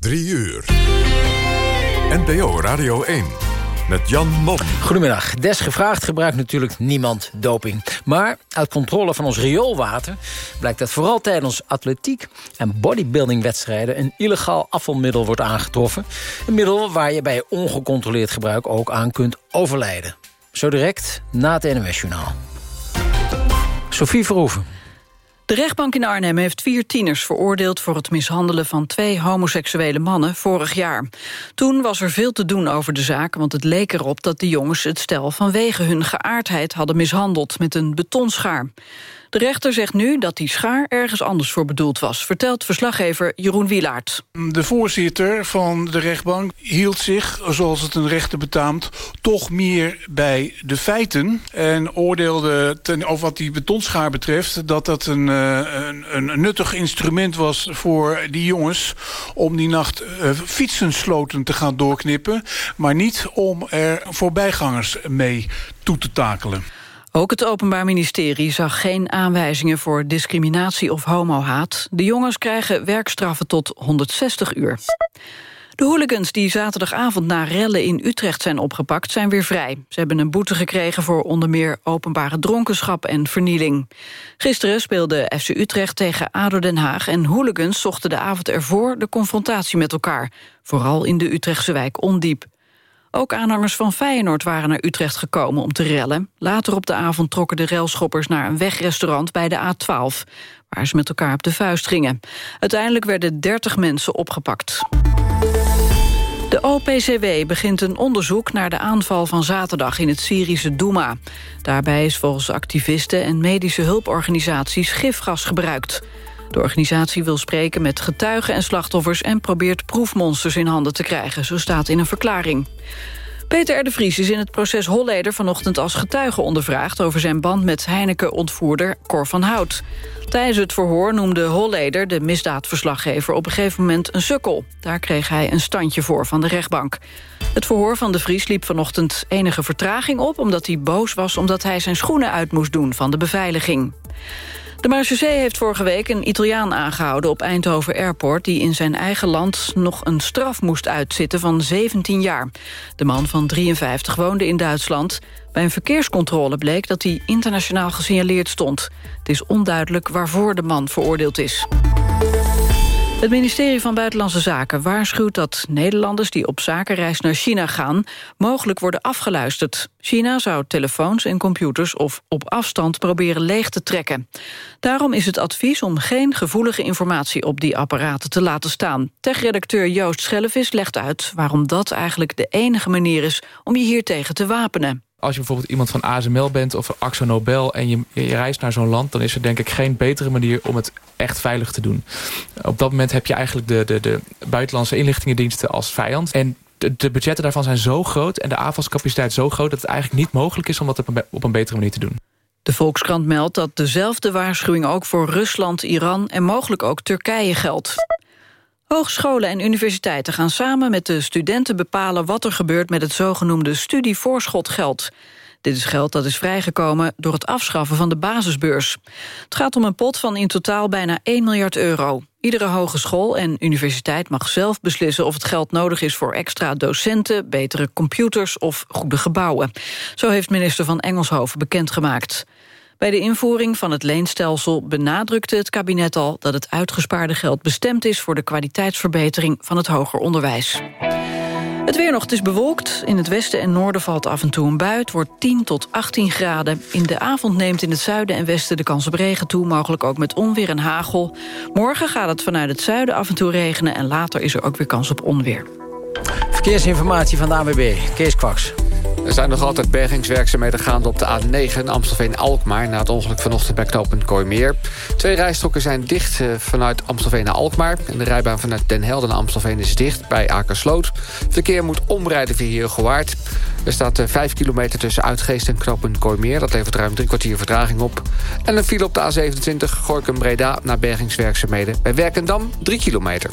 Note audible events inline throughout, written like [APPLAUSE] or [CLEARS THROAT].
3 uur. NPO Radio 1 met Jan Mom. Goedemiddag. Desgevraagd gebruikt natuurlijk niemand doping. Maar uit controle van ons rioolwater blijkt dat vooral tijdens atletiek en bodybuildingwedstrijden een illegaal afvalmiddel wordt aangetroffen. Een middel waar je bij ongecontroleerd gebruik ook aan kunt overlijden. Zo direct na het NOS-journaal. Sophie Verhoeven. De rechtbank in Arnhem heeft vier tieners veroordeeld... voor het mishandelen van twee homoseksuele mannen vorig jaar. Toen was er veel te doen over de zaak... want het leek erop dat de jongens het stel vanwege hun geaardheid hadden mishandeld... met een betonschaar. De rechter zegt nu dat die schaar ergens anders voor bedoeld was... vertelt verslaggever Jeroen Wielaert. De voorzitter van de rechtbank hield zich, zoals het een rechter betaamt... toch meer bij de feiten en oordeelde ten, over wat die betonschaar betreft... dat dat een, uh, een, een, nuttig instrument was voor die jongens... om die nacht uh, fietsensloten te gaan doorknippen... maar niet om er voorbijgangers mee toe te takelen. Ook het Openbaar Ministerie zag geen aanwijzingen voor discriminatie of homohaat. De jongens krijgen werkstraffen tot 160 uur. De hooligans die zaterdagavond na rellen in Utrecht zijn opgepakt... zijn weer vrij. Ze hebben een boete gekregen voor onder meer openbare dronkenschap en vernieling. Gisteren speelde FC Utrecht tegen ADO Den Haag... en hooligans zochten de avond ervoor de confrontatie met elkaar. Vooral in de Utrechtse wijk Ondiep. Ook aanhangers van Feyenoord waren naar Utrecht gekomen om te rellen. Later op de avond trokken de relschoppers naar een wegrestaurant bij de A12... waar ze met elkaar op de vuist gingen. Uiteindelijk werden 30 mensen opgepakt. De OPCW begint een onderzoek naar de aanval van zaterdag in het Syrische Douma. Daarbij is volgens activisten en medische hulporganisaties gifgas gebruikt. De organisatie wil spreken met getuigen en slachtoffers... en probeert proefmonsters in handen te krijgen, zo staat in een verklaring. Peter R. de Vries is in het proces Holleder vanochtend als getuige ondervraagd... over zijn band met Heineken-ontvoerder Cor van Hout. Tijdens het verhoor noemde Holleder, de misdaadverslaggever... op een gegeven moment een sukkel. Daar kreeg hij een standje voor van de rechtbank. Het verhoor van de Vries liep vanochtend enige vertraging op... omdat hij boos was omdat hij zijn schoenen uit moest doen van de beveiliging. De marechaussee heeft vorige week een Italiaan aangehouden op Eindhoven Airport... die in zijn eigen land nog een straf moest uitzitten van 17 jaar. De man van 53 woonde in Duitsland. Bij een verkeerscontrole bleek dat hij internationaal gesignaleerd stond. Het is onduidelijk waarvoor de man veroordeeld is. Het ministerie van Buitenlandse Zaken waarschuwt dat Nederlanders die op zakenreis naar China gaan mogelijk worden afgeluisterd. China zou telefoons en computers of op afstand proberen leeg te trekken. Daarom is het advies om geen gevoelige informatie op die apparaten te laten staan. Tech-redacteur Joost Schellevis legt uit waarom dat eigenlijk de enige manier is om je hiertegen te wapenen. Als je bijvoorbeeld iemand van ASML bent of Axo Nobel... en je, je reist naar zo'n land, dan is er denk ik geen betere manier... om het echt veilig te doen. Op dat moment heb je eigenlijk de, de, de buitenlandse inlichtingendiensten als vijand. En de, de budgetten daarvan zijn zo groot en de aanvalscapaciteit zo groot... dat het eigenlijk niet mogelijk is om dat op een, op een betere manier te doen. De Volkskrant meldt dat dezelfde waarschuwing ook voor Rusland, Iran... en mogelijk ook Turkije geldt. Hogescholen en universiteiten gaan samen met de studenten bepalen... wat er gebeurt met het zogenoemde studievoorschotgeld. Dit is geld dat is vrijgekomen door het afschaffen van de basisbeurs. Het gaat om een pot van in totaal bijna 1 miljard euro. Iedere hogeschool en universiteit mag zelf beslissen of het geld nodig is voor extra docenten, betere computers of goede gebouwen. Zo heeft minister van Engelshoven bekendgemaakt. Bij de invoering van het leenstelsel benadrukte het kabinet al... dat het uitgespaarde geld bestemd is voor de kwaliteitsverbetering van het hoger onderwijs. Het weer nog, is bewolkt. In het westen en noorden valt af en toe een bui. Het wordt 10 tot 18 graden. In de avond neemt in het zuiden en westen de kans op regen toe... mogelijk ook met onweer en hagel. Morgen gaat het vanuit het zuiden af en toe regenen... en later is er ook weer kans op onweer. Verkeersinformatie van de AWB, Kees Kwaks. Er zijn nog altijd bergingswerkzaamheden gaande op de A9 Amstelveen-Alkmaar... na het ongeluk vanochtend bij knooppunt Kooimeer. Twee rijstroken zijn dicht eh, vanuit Amstelveen naar Alkmaar... en de rijbaan vanuit Den Helder naar Amstelveen is dicht bij Akersloot. Verkeer moet omrijden via Heergewaard. Er staat 5 eh, kilometer tussen Uitgeest en knooppunt Kooimeer. Dat levert ruim drie kwartier vertraging op. En een file op de A27 Gorkum-Breda naar bergingswerkzaamheden... bij Werkendam 3 kilometer.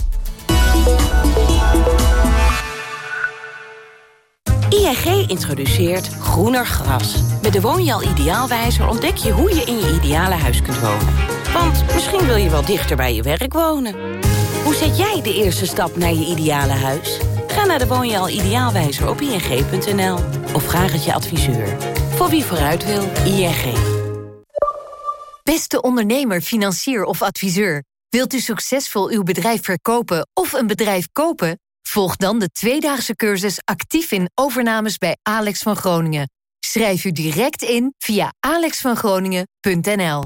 ING introduceert groener gras. Met de Woonjaal Ideaalwijzer ontdek je hoe je in je ideale huis kunt wonen. Want misschien wil je wel dichter bij je werk wonen. Hoe zet jij de eerste stap naar je ideale huis? Ga naar de Woon je al ideaalwijzer op ing.nl of vraag het je adviseur. Voor wie vooruit wil, ING. Beste ondernemer, financier of adviseur. Wilt u succesvol uw bedrijf verkopen of een bedrijf kopen? Volg dan de tweedaagse cursus actief in overnames bij Alex van Groningen. Schrijf u direct in via alexvangroningen.nl.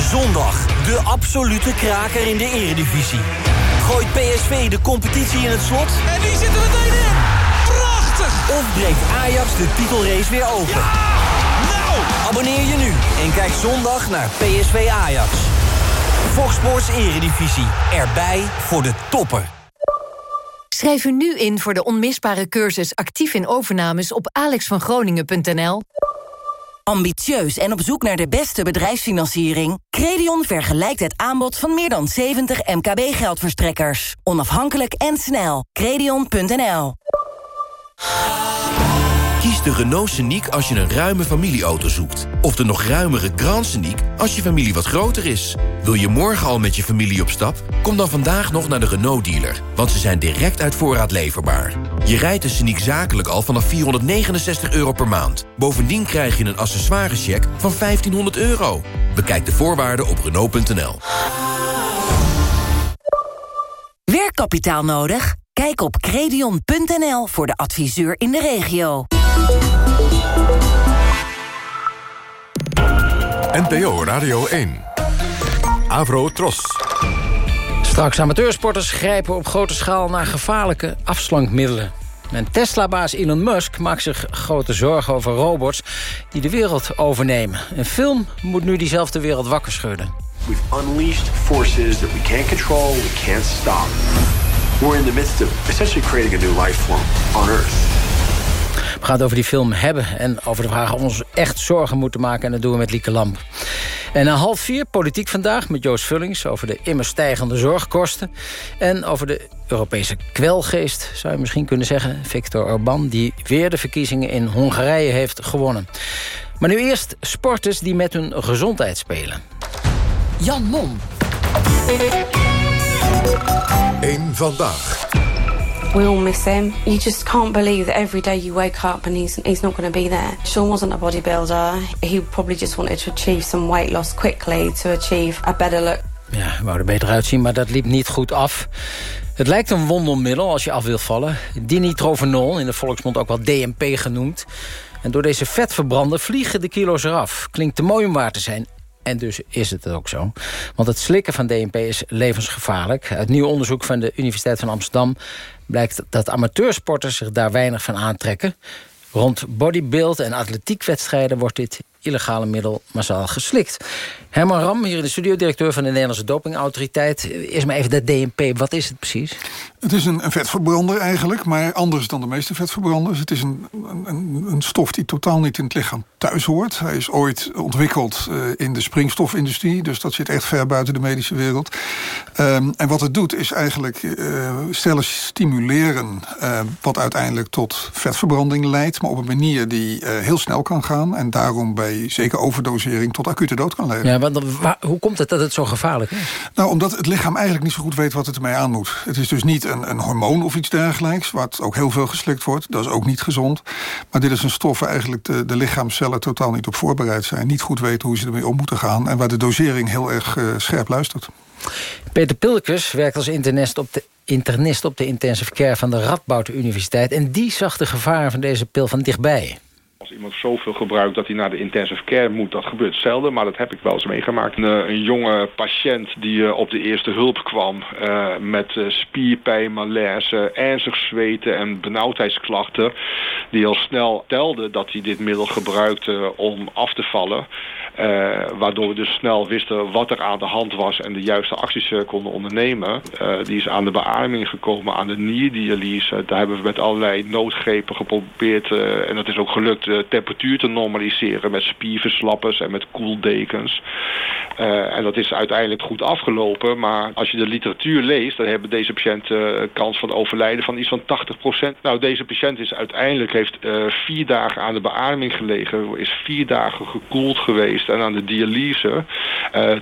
Zondag, de absolute kraker in de eredivisie. Gooit PSV de competitie in het slot? En die zitten meteen in! Prachtig! Of breekt Ajax de titelrace weer open? Nou! Abonneer je nu en kijk zondag naar PSV Ajax. Fox Sports Eredivisie. Erbij voor de toppen. Schrijf u nu in voor de onmisbare cursus actief in overnames op alexvangroningen.nl. Ambitieus en op zoek naar de beste bedrijfsfinanciering? Credion vergelijkt het aanbod van meer dan 70 MKB-geldverstrekkers. Onafhankelijk en snel. Credion.nl de Renault Scenic als je een ruime familieauto zoekt. Of de nog ruimere Grand Scenic als je familie wat groter is. Wil je morgen al met je familie op stap? Kom dan vandaag nog naar de Renault-dealer. Want ze zijn direct uit voorraad leverbaar. Je rijdt de Scenic zakelijk al vanaf 469 euro per maand. Bovendien krijg je een accessoirescheck van 1500 euro. Bekijk de voorwaarden op Renault.nl. Werkkapitaal nodig? Kijk op credion.nl voor de adviseur in de regio. NPO Radio 1. Avro Tros. Straks amateursporters grijpen op grote schaal naar gevaarlijke afslankmiddelen. En Tesla-baas Elon Musk maakt zich grote zorgen over robots die de wereld overnemen. Een film moet nu diezelfde wereld wakker schudden. We've unleashed forces that we can't control, we can't stop. We're in the midst of essentially creating a new life form on Earth. We gaan het over die film hebben en over de vraag of we ons echt zorgen moeten maken. En dat doen we met Lieke Lamp. En na half vier politiek vandaag met Joost Vullings... over de immer stijgende zorgkosten. En over de Europese kwelgeest, zou je misschien kunnen zeggen. Viktor Orban, die weer de verkiezingen in Hongarije heeft gewonnen. Maar nu eerst sporters die met hun gezondheid spelen. Jan Mom. Eén vandaag. We all miss him. You just can't believe that every day you wake up and he's he's not going to be there. Sean wasn't a bodybuilder. He probably just wanted to achieve some weight loss quickly to achieve a better look. Ja, hij wou er beter uitzien, maar dat liep niet goed af. Het lijkt een wondermiddel als je af wilt vallen. Dinitrovenol, in de volksmond ook wel DMP genoemd. En door deze vetverbrander vliegen de kilo's eraf. Klinkt te mooi om waar te zijn. En dus is het ook zo. Want het slikken van DMP is levensgevaarlijk. Uit nieuw onderzoek van de Universiteit van Amsterdam... blijkt dat amateursporters zich daar weinig van aantrekken. Rond bodybuild en atletiekwedstrijden wordt dit illegale middel massaal geslikt. Herman Ram, hier in de studio, directeur van de Nederlandse Dopingautoriteit. Eerst maar even dat DMP, wat is het precies? Het is een, vetverbrander eigenlijk, maar anders dan de meeste vetverbranders. Het is een, een, een, stof die totaal niet in het lichaam thuis hoort. Hij is ooit ontwikkeld uh, in de springstofindustrie, dus dat zit echt ver buiten de medische wereld. Um, en wat het doet is eigenlijk uh, cellen stimuleren, uh, wat uiteindelijk tot vetverbranding leidt, maar op een manier die heel snel kan gaan en daarom bij zeker overdosering tot acute dood kan leiden. Ja, want, hoe komt het dat het zo gevaarlijk is? Nou, omdat het lichaam eigenlijk niet zo goed weet wat het ermee aan moet. Het is dus niet een, een hormoon of iets dergelijks, wat ook heel veel geslikt wordt. Dat is ook niet gezond. Maar dit is een stof waar eigenlijk de, de lichaamcellen totaal niet op voorbereid zijn. Niet goed weten hoe ze ermee om moeten gaan. En waar de dosering heel erg uh, scherp luistert. Peter Pilkes werkt als internist op de internist op de intensive care van de Radboud Universiteit. En die zag de gevaren van deze pil van dichtbij. Als iemand zoveel gebruikt dat hij naar de intensive care moet, dat gebeurt zelden. Maar dat heb ik wel eens meegemaakt. Een, een jonge patiënt die uh, op de eerste hulp kwam uh, met spierpijn, malaise, ernstig zweten en benauwdheidsklachten. Die al snel telde dat hij dit middel gebruikte om af te vallen. Waardoor we dus snel wisten wat er aan de hand was en de juiste acties konden ondernemen. die is aan de beademing gekomen, aan de nierdialyse. Daar hebben we met allerlei noodgrepen geprobeerd en dat is ook gelukt de temperatuur te normaliseren met spierverslappers en met koeldekens. En dat is uiteindelijk goed afgelopen. Maar als je de literatuur leest, dan hebben deze patiënten kans van overlijden van iets van 80%. Nou, deze patiënt is uiteindelijk heeft vier dagen aan de beademing gelegen, is vier dagen gekoeld geweest En aan de dialyse,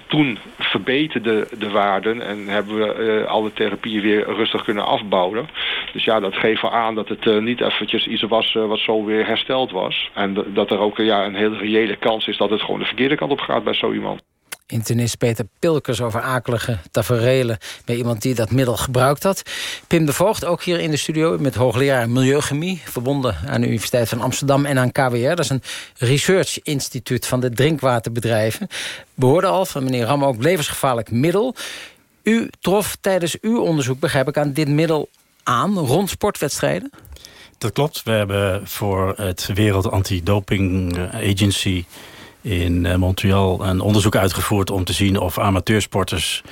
toen verbeterde de waarden en hebben we alle therapieën weer rustig kunnen afbouwen. Dus ja, dat geeft wel aan dat het niet eventjes iets was wat zo weer hersteld was. En dat er ook ja, een hele reële kans is dat het gewoon de verkeerde kant op gaat bij zo iemand internist Peter Pilkers over akelige taferelen... bij iemand die dat middel gebruikt had. Pim de Voogd, ook hier in de studio met hoogleraar Milieuchemie... verbonden aan de Universiteit van Amsterdam en aan KWR. Dat is een research-instituut van de drinkwaterbedrijven. We hoorden al van meneer Ram ook levensgevaarlijk middel. U trof tijdens uw onderzoek, begrijp ik, aan dit middel aan... rond sportwedstrijden? Dat klopt. We hebben voor het Wereld Anti-Doping Agency in eh, Montreal een onderzoek uitgevoerd... om te zien of amateursporters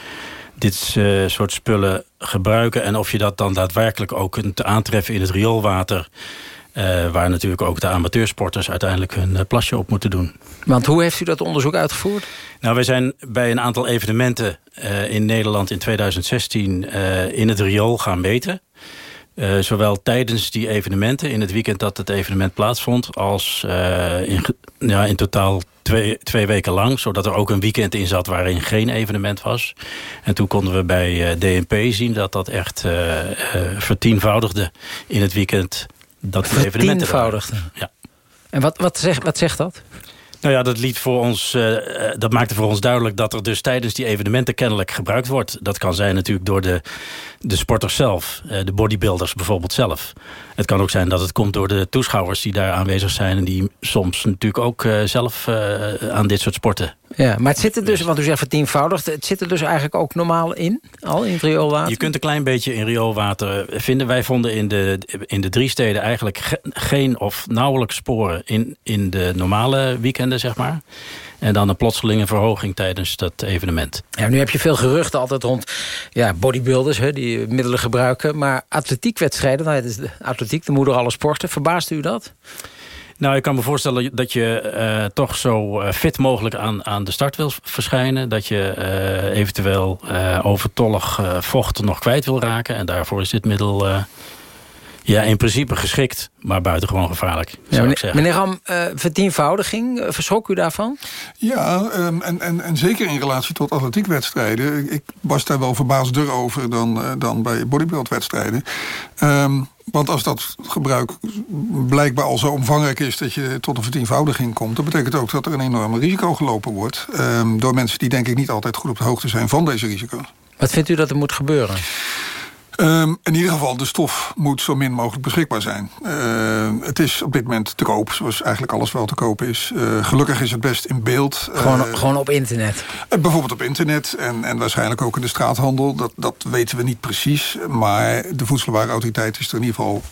dit uh, soort spullen gebruiken... en of je dat dan daadwerkelijk ook kunt aantreffen in het rioolwater... Uh, waar natuurlijk ook de amateursporters uiteindelijk hun plasje op moeten doen. Want hoe heeft u dat onderzoek uitgevoerd? Nou, wij zijn bij een aantal evenementen in Nederland in 2016 in het riool gaan meten. Uh, zowel tijdens die evenementen, in het weekend dat het evenement plaatsvond... als uh, in, ja, in totaal twee, twee weken lang. Zodat er ook een weekend in zat waarin geen evenement was. En toen konden we bij uh, DNP zien dat dat echt vertienvoudigde in het weekend. Dat evenementen Vertienvoudigde? Ja. En wat, wat, zegt, wat zegt dat? Nou ja, dat, liet voor ons, uh, dat maakte voor ons duidelijk dat er dus tijdens die evenementen kennelijk gebruikt wordt. Dat kan zijn natuurlijk door de, de sporters zelf, uh, de bodybuilders bijvoorbeeld zelf. Het kan ook zijn dat het komt door de toeschouwers die daar aanwezig zijn... en die soms natuurlijk ook uh, zelf aan dit soort sporten ja, maar het zit er dus, want u zegt vertienvoudigd... het zit er dus eigenlijk ook normaal in, al in het rioolwater? Je kunt een klein beetje in rioolwater vinden. Wij vonden in de, in de drie steden eigenlijk ge geen of nauwelijks sporen... in, in de normale weekenden, zeg maar. En dan een plotselinge verhoging tijdens dat evenement. Ja, nu heb je veel geruchten altijd rond ja, bodybuilders hè, die middelen gebruiken. Maar atletiekwedstrijden, nou, is de atletiek, de moeder alle sporten. Verbaast u dat? Nou, ik kan me voorstellen dat je uh, toch zo eh, fit mogelijk aan, aan de start wil verschijnen. Dat je uh, eventueel overtollig vocht nog kwijt wil raken. En daarvoor is dit middel ja, in principe geschikt, maar buitengewoon gevaarlijk. Ja, meneer, meneer Ram, uh, vertienvoudiging, verschrok u daarvan? Ja, um, en, en, en zeker in relatie tot atletiekwedstrijden. Ik was daar wel verbaasder over dan, uh, dan bij bodybuildwedstrijden. Um, want als dat gebruik blijkbaar al zo omvangrijk is... dat je tot een vertienvoudiging komt... dat betekent ook dat er een enorm risico gelopen wordt... Um, door mensen die denk ik niet altijd goed op de hoogte zijn van deze risico's. Wat vindt u dat er moet gebeuren? Um, in ieder geval, de stof moet zo min mogelijk beschikbaar zijn. Uh, het is op dit moment te koop, zoals eigenlijk alles wel te koop is. Uh, gelukkig is het best in beeld. Gewoon, uh, gewoon op internet? bijvoorbeeld op internet en, en waarschijnlijk ook in de straathandel. Dat, dat weten we niet precies. Maar de Voedselwarenautoriteit is er in ieder geval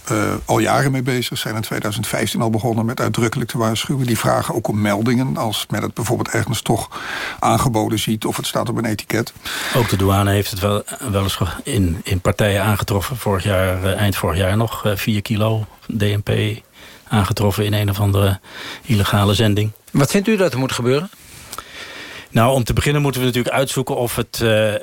al jaren mee bezig. Zijn in 2015 al begonnen met uitdrukkelijk te waarschuwen. Die vragen ook om meldingen. Als men het bijvoorbeeld ergens toch aangeboden ziet... of het staat op een etiket. Ook de douane heeft het wel, wel eens in, in partijen aangetroffen. Vorig jaar, eh, eind vorig jaar nog 4 eh, kilo DNP aangetroffen in een of andere illegale zending. Wat vindt u dat er moet gebeuren? Nou, om te beginnen moeten we natuurlijk uitzoeken of het uh, uh,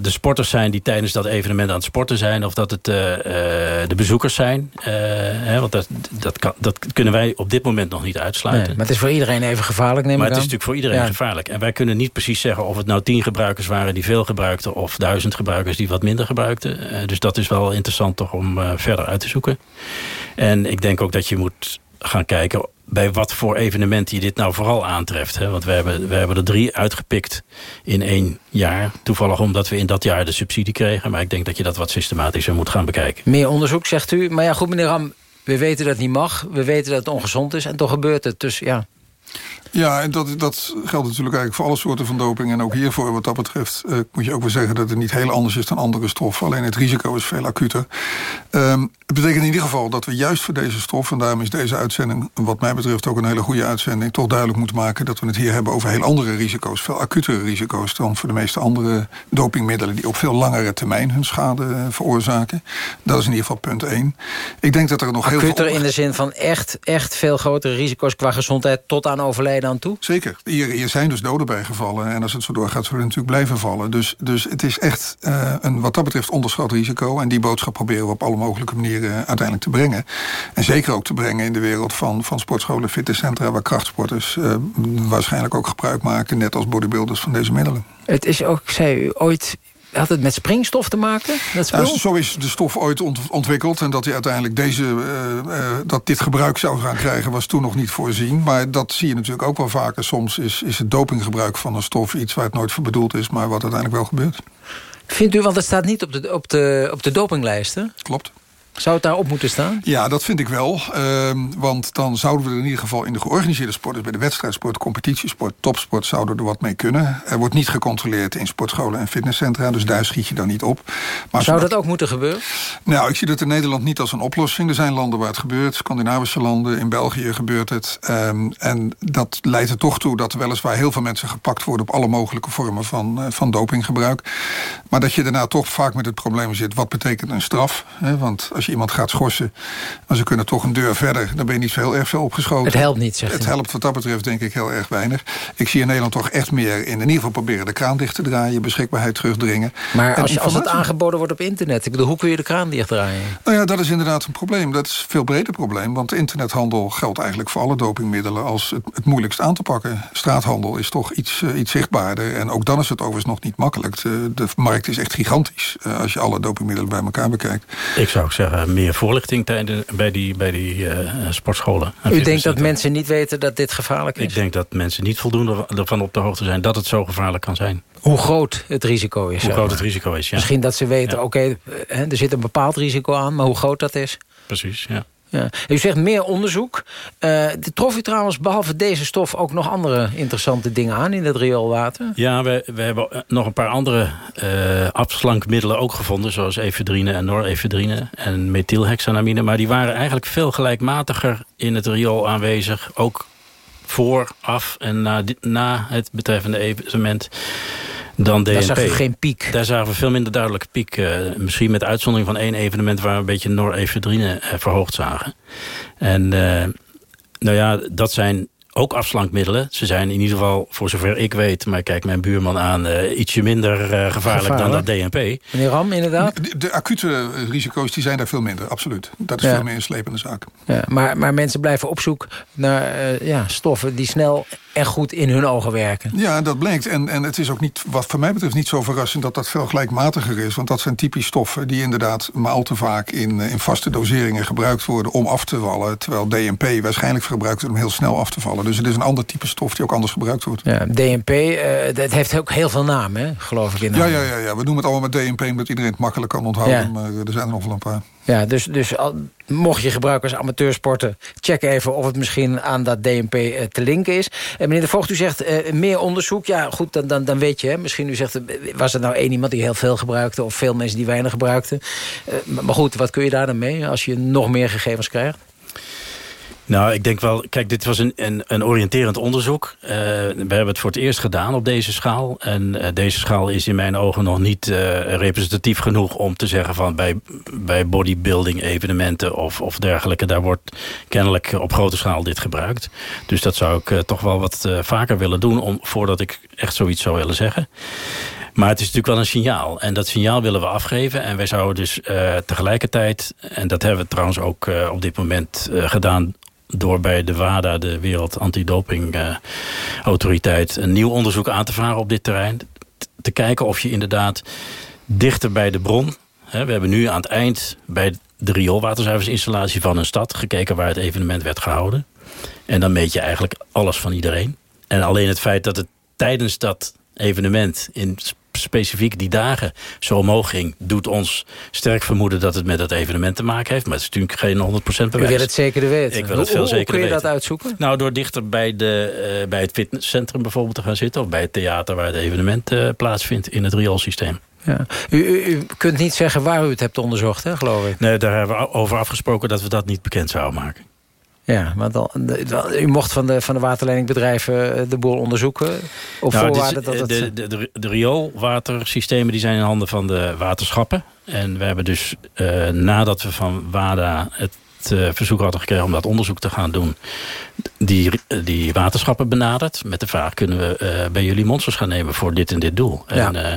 de sporters zijn... die tijdens dat evenement aan het sporten zijn... of dat het uh, de bezoekers zijn. Hè, want dat, dat, kan, dat kunnen wij op dit moment nog niet uitsluiten. Nee, maar het is voor iedereen even gevaarlijk, neem Maar het is natuurlijk voor iedereen gevaarlijk. En wij kunnen niet precies zeggen of het nou tien gebruikers waren... die veel gebruikten, of duizend gebruikers die wat minder gebruikten. dus dat is wel interessant toch om verder uit te zoeken. En ik denk ook dat je moet gaan kijken bij wat voor evenementen je dit nou vooral aantreft. Hè? Want we hebben, we hebben er drie uitgepikt in één jaar. Toevallig omdat we in dat jaar de subsidie kregen. Maar ik denk dat je dat wat systematischer moet gaan bekijken. Meer onderzoek, zegt u. Maar ja, goed, meneer Ram, we weten dat het niet mag. We weten dat het ongezond is. En toch gebeurt het. Dus ja, ja, en dat, dat geldt natuurlijk eigenlijk voor alle soorten van doping. En ook hiervoor, wat dat betreft, uh, moet je ook wel zeggen... dat het niet heel anders is dan andere stoffen. Alleen het risico is veel acuter. Um, het betekent in ieder geval dat we juist voor deze stof... en daarom is deze uitzending, wat mij betreft ook een hele goede uitzending... toch duidelijk moeten maken dat we het hier hebben over heel andere risico's. Veel acutere risico's dan voor de meeste andere dopingmiddelen... die op veel langere termijn hun schade uh, veroorzaken. Dat is in ieder geval punt één. Ik denk dat er nog acuter heel veel... in de zin van echt, echt veel grotere risico's qua gezondheid... tot aan overlijden aan toe? Zeker. Hier, hier zijn dus doden bijgevallen. En als het zo doorgaat, zullen er natuurlijk blijven vallen. Dus, dus het is echt uh, een wat dat betreft onderschat risico. En die boodschap proberen we op alle mogelijke manieren uiteindelijk te brengen. En zeker ook te brengen in de wereld van, van sportscholen, fitnesscentra... waar krachtsporters uh, waarschijnlijk ook gebruik maken... net als bodybuilders van deze middelen. Het is ook, zei u, ooit had het met springstof te maken? Dat ja, zo is de stof ooit ontwikkeld. En dat, hij uiteindelijk deze, uh, uh, dat dit gebruik zou gaan krijgen... was toen nog niet voorzien. Maar dat zie je natuurlijk ook wel vaker. Soms is, is het dopinggebruik van een stof iets waar het nooit voor bedoeld is... maar wat uiteindelijk wel gebeurt. Vindt u, want het staat niet op de, op de, op de dopinglijsten? Klopt. Zou het daarop moeten staan? Ja, dat vind ik wel. Uh, want dan zouden we er in ieder geval in de georganiseerde sport... dus bij de wedstrijdsport, competitiesport, topsport... zouden er wat mee kunnen. Er wordt niet gecontroleerd in sportscholen en fitnesscentra... dus daar schiet je dan niet op. Maar Zou dat ook moeten gebeuren? Nou, ik zie dat in Nederland niet als een oplossing. Er zijn landen waar het gebeurt. Scandinavische landen, in België gebeurt het. Um, en dat leidt er toch toe dat er weliswaar heel veel mensen gepakt worden... op alle mogelijke vormen van, uh, van dopinggebruik. Maar dat je daarna toch vaak met het probleem zit... wat betekent een straf? Hè? Want als je iemand gaat schorsen... maar ze kunnen toch een deur verder, dan ben je niet zo heel erg veel opgeschoten. Het helpt niet, zeg Het helpt wat dat betreft denk ik heel erg weinig. Ik zie in Nederland toch echt meer in, in ieder geval proberen de kraan dicht te draaien... beschikbaarheid terugdringen. Maar als, je, als het aangeboden wordt op internet, ik bedoel, hoe kun je de kraan dichtdraaien? Nou ja, dat is inderdaad een probleem. Dat is een veel breder probleem, want internethandel geldt eigenlijk voor alle dopingmiddelen... als het, het moeilijkst aan te pakken. Straathandel is toch iets, uh, iets zichtbaarder. En ook dan is het overigens nog niet makkelijk. De, de markt is echt gigantisch uh, als je alle dopingmiddelen bij elkaar bekijkt. Ik zou ook zeggen, meer voorlichting bij die, bij die uh, sportscholen. U denkt dat mensen niet weten dat dit gevaarlijk is? Ik denk dat mensen niet voldoende ervan op de hoogte zijn... dat het zo gevaarlijk kan zijn. Hoe groot het risico is. Hoe groot het risico is, ja. Misschien dat ze weten, ja. oké, okay, er zit een bepaald risico aan... maar hoe groot dat is? Precies, ja. Ja. U zegt meer onderzoek. Uh, trof u trouwens behalve deze stof ook nog andere interessante dingen aan in het rioolwater? Ja, we, we hebben nog een paar andere uh, afslankmiddelen ook gevonden. Zoals efedrine en norefedrine en methylhexanamine. Maar die waren eigenlijk veel gelijkmatiger in het riool aanwezig. Ook voor, af en na, na het betreffende evenement dan DNP. Daar zagen we geen piek. Daar zagen we veel minder duidelijke piek. Uh, misschien met uitzondering van één evenement... waar we een beetje norefedrine uh, verhoogd zagen. En uh, nou ja, dat zijn ook afslankmiddelen. Ze zijn in ieder geval, voor zover ik weet... maar kijk mijn buurman aan, uh, ietsje minder uh, gevaarlijk, gevaarlijk, dan dat DNP. Meneer Ram, inderdaad? De, de, acute risico's die zijn daar veel minder, absoluut. Dat is ja. veel meer een slepende zaak. Ja, maar, maar mensen blijven op zoek naar uh, ja, stoffen... die snel en goed in hun ogen werken. Ja, dat blijkt. En, en het is ook niet, wat voor mij betreft niet zo verrassend... dat dat veel gelijkmatiger is. Want dat zijn typisch stoffen die inderdaad maar al te vaak... in, in vaste doseringen gebruikt worden om af te vallen. Terwijl DNP waarschijnlijk gebruikt wordt om heel snel af te vallen. Dus het is een ander type stof die ook anders gebruikt wordt. Ja, DNP, uh, dat heeft ook heel veel namen, hè? geloof ik. In ja, ja, ja, ja, we noemen het allemaal met DNP... omdat iedereen het makkelijk kan onthouden. Ja. Maar er zijn er nog wel een paar. Ja, dus, dus mocht je gebruiken als amateursporter... check even of het misschien aan dat DNP uh, te linken is. En meneer De Voogd, u zegt uh, meer onderzoek. Ja, goed, dan, dan, dan weet je. Hè. Misschien u zegt, was er nou één iemand die heel veel gebruikte... of veel mensen die weinig gebruikten. Maar goed, wat kun je daar dan mee als je nog meer gegevens krijgt? Nou, ik denk wel... Kijk, dit was een, een, een oriënterend onderzoek. Uh, we hebben het voor het eerst gedaan op deze schaal. En uh, deze schaal is in mijn ogen nog niet uh, representatief genoeg... om te zeggen van bij, bij bodybuilding evenementen of, of dergelijke... daar wordt kennelijk op grote schaal dit gebruikt. Dus dat zou ik toch wel wat vaker willen doen... Om, voordat ik echt zoiets zou willen zeggen. Maar het is natuurlijk wel een signaal. En dat signaal willen we afgeven. En wij zouden dus tegelijkertijd... en dat hebben we trouwens ook op dit moment gedaan door bij de WADA, de Wereld Antidoping Autoriteit... een nieuw onderzoek aan te vragen op dit terrein. Te kijken of je inderdaad dichter bij de bron... Hè, we hebben nu aan het eind bij de rioolwaterzuiveringsinstallatie van een stad... gekeken waar het evenement werd gehouden. En dan meet je eigenlijk alles van iedereen. En alleen het feit dat het tijdens dat evenement... in specifiek die dagen zo omhoog ging... doet ons sterk vermoeden dat het met dat evenement te maken heeft. Maar het is natuurlijk geen 100% bewijs. U wil het zeker weten. Ik wil het veel hoe, zeker Hoe kun je weten. dat uitzoeken? Nou, door dichter bij, de, uh, bij het fitnesscentrum bijvoorbeeld te gaan zitten... of bij het theater waar het evenement uh, plaatsvindt in het rioolsysteem. Ja. U, u, u, kunt niet zeggen waar u het hebt onderzocht, hè, geloof ik? Nee, daar hebben we over afgesproken dat we dat niet bekend zouden maken. Ja, want dan, u mocht van de, van de waterleidingbedrijven de boel onderzoeken? Op nou, voorwaarde dat het... De, de, de, de rioolwatersystemen die zijn in handen van de waterschappen. En we hebben dus, uh, nadat we van WADA het uh, verzoek hadden gekregen om dat onderzoek te gaan doen... die, die waterschappen benaderd... met de vraag, kunnen we uh, bij jullie monsters gaan nemen voor dit en dit doel? Ja. En uh,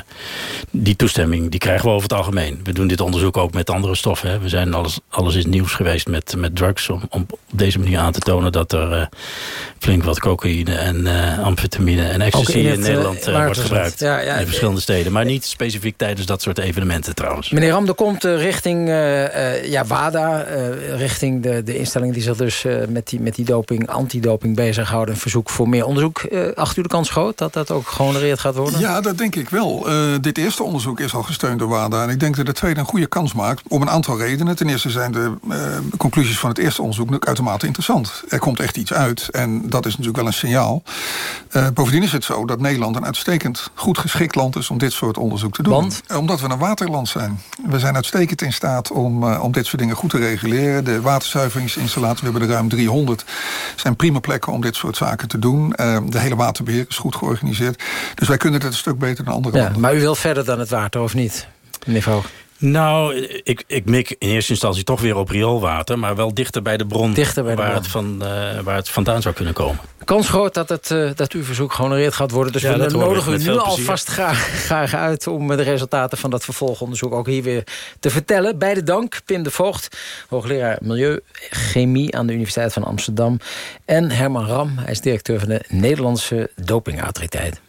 die toestemming die krijgen we over het algemeen. We doen dit onderzoek ook met andere stoffen. Hè. We zijn alles, alles is nieuws geweest met, met drugs... Om, om op deze manier aan te tonen dat er uh, flink wat cocaïne en amfetamine en ecstasy in, het, Nederland wordt gebruikt. Ja, ja, in verschillende steden. Maar niet specifiek tijdens dat soort evenementen trouwens. Meneer Ram, er komt richting ja, WADA, richting de, de instelling die zich dus met, die, met die doping, antidoping bezighouden... een verzoek voor meer onderzoek. acht u de kans groot dat dat ook gehonoreerd gaat worden? Ja, dat denk ik wel. Uh, dit eerste onderzoek is al gesteund door WADA. En ik denk dat de tweede een goede kans maakt om een aantal redenen. Ten eerste zijn de uh, conclusies van het eerste onderzoek uitermate interessant. Er komt echt iets uit en dat is natuurlijk wel een signaal. Uh, bovendien is het zo dat Nederland een uitstekend goed geschikt land is... om dit soort onderzoek te doen. Want? Omdat we een waterland zijn. We zijn uitstekend in staat om, om dit soort dingen goed te reguleren. De waterzuiveringsinstallaties, we hebben er ruim 300... zijn prima plekken om dit soort zaken te doen. de hele waterbeheer is goed georganiseerd. Dus wij kunnen het een stuk beter dan andere ja, landen. Maar u wil verder dan het water, of niet, meneer Vroog? Nou, ik, ik mik in eerste instantie toch weer op rioolwater... maar wel dichter bij de bron, dichter bij de waar, bron. Het van, uh, waar het vandaan zou kunnen komen. Kans groot dat, het, uh, dat uw verzoek gehonoreerd gaat worden. Dus ja, we nodigen u nu alvast graag, graag uit... om de resultaten van dat vervolgonderzoek ook hier weer te vertellen. Bij de dank, Pim de Voogd, hoogleraar Milieuchemie... aan de Universiteit van Amsterdam. En Herman Ram, hij is directeur van de Nederlandse Dopingautoriteit.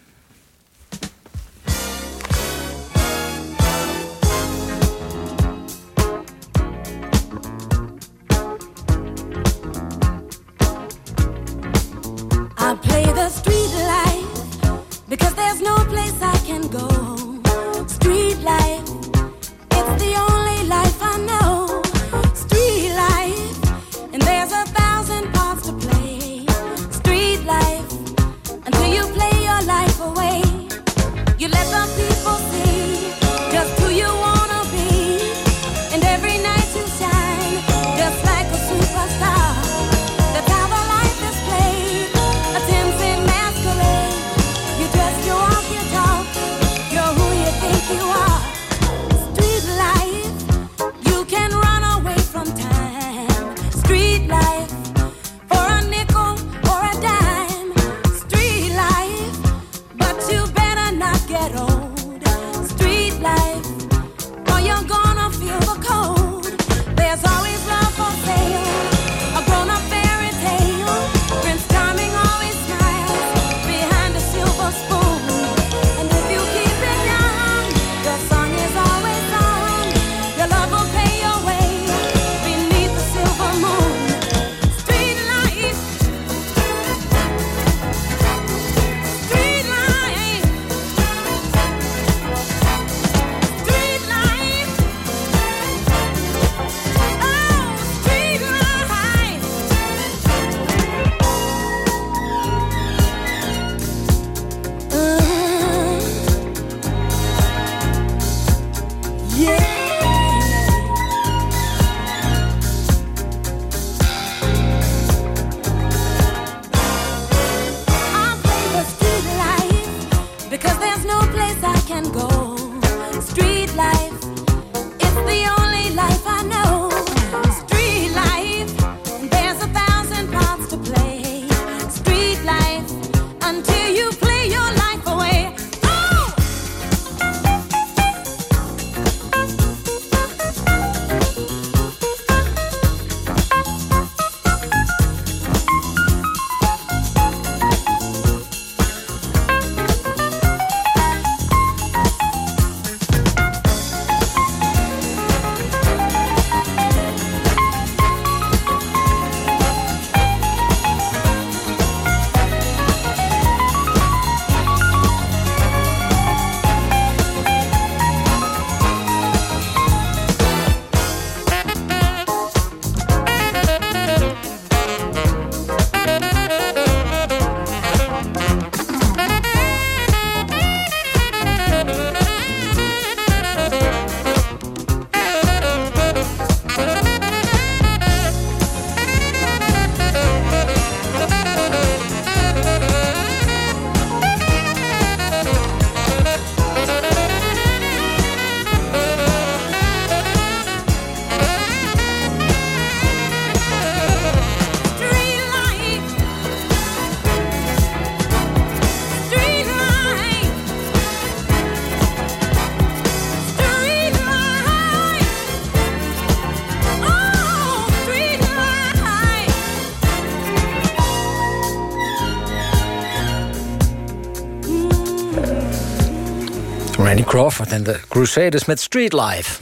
Crawford en de Crusaders met Street Life.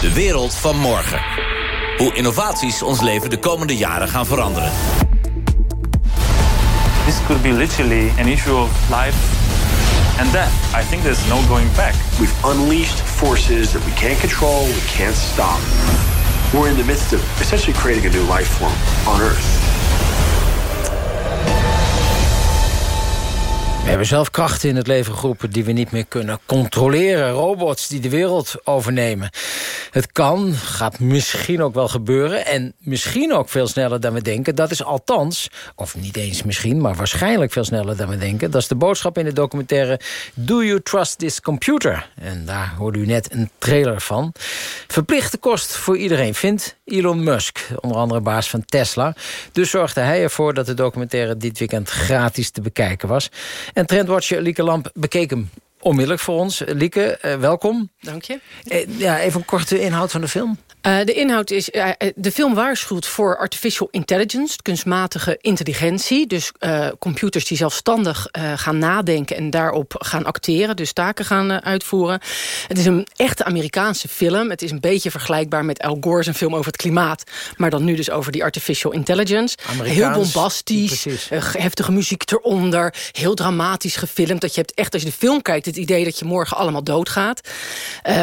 De wereld van morgen. Hoe innovaties ons leven de komende jaren gaan veranderen. This could be literally an issue of life and death. I think there's no going back. We've unleashed forces that we can't control, we can't stop. We're in the midst of essentially creating a new life form on Earth. We hebben zelf krachten in het leven geroepen die we niet meer kunnen controleren. Robots die de wereld overnemen. Het kan, gaat misschien ook wel gebeuren... en misschien ook veel sneller dan we denken. Dat is althans, of niet eens misschien... maar waarschijnlijk veel sneller dan we denken. Dat is de boodschap in de documentaire Do You Trust This Computer? En daar hoorde u net een trailer van. Verplichte kost voor iedereen, vindt Elon Musk. Onder andere baas van Tesla. Dus zorgde hij ervoor dat de documentaire dit weekend gratis te bekijken was... En trendwatcher Lieke Lamp bekeek hem onmiddellijk voor ons. Lieke, eh, welkom. Dank je. Eh, ja, even een korte inhoud van de film. Uh, de inhoud is, uh, de film waarschuwt voor artificial intelligence, kunstmatige intelligentie. Dus uh, computers die zelfstandig gaan nadenken en daarop gaan acteren. Dus taken gaan uitvoeren. Het is een echte Amerikaanse film. Het is een beetje vergelijkbaar met Al Gore's film over het klimaat. Maar dan nu dus over die artificial intelligence. Heel bombastisch, heftige muziek eronder. Heel dramatisch gefilmd. Dat je hebt echt, als je de film kijkt, het idee dat je morgen allemaal doodgaat.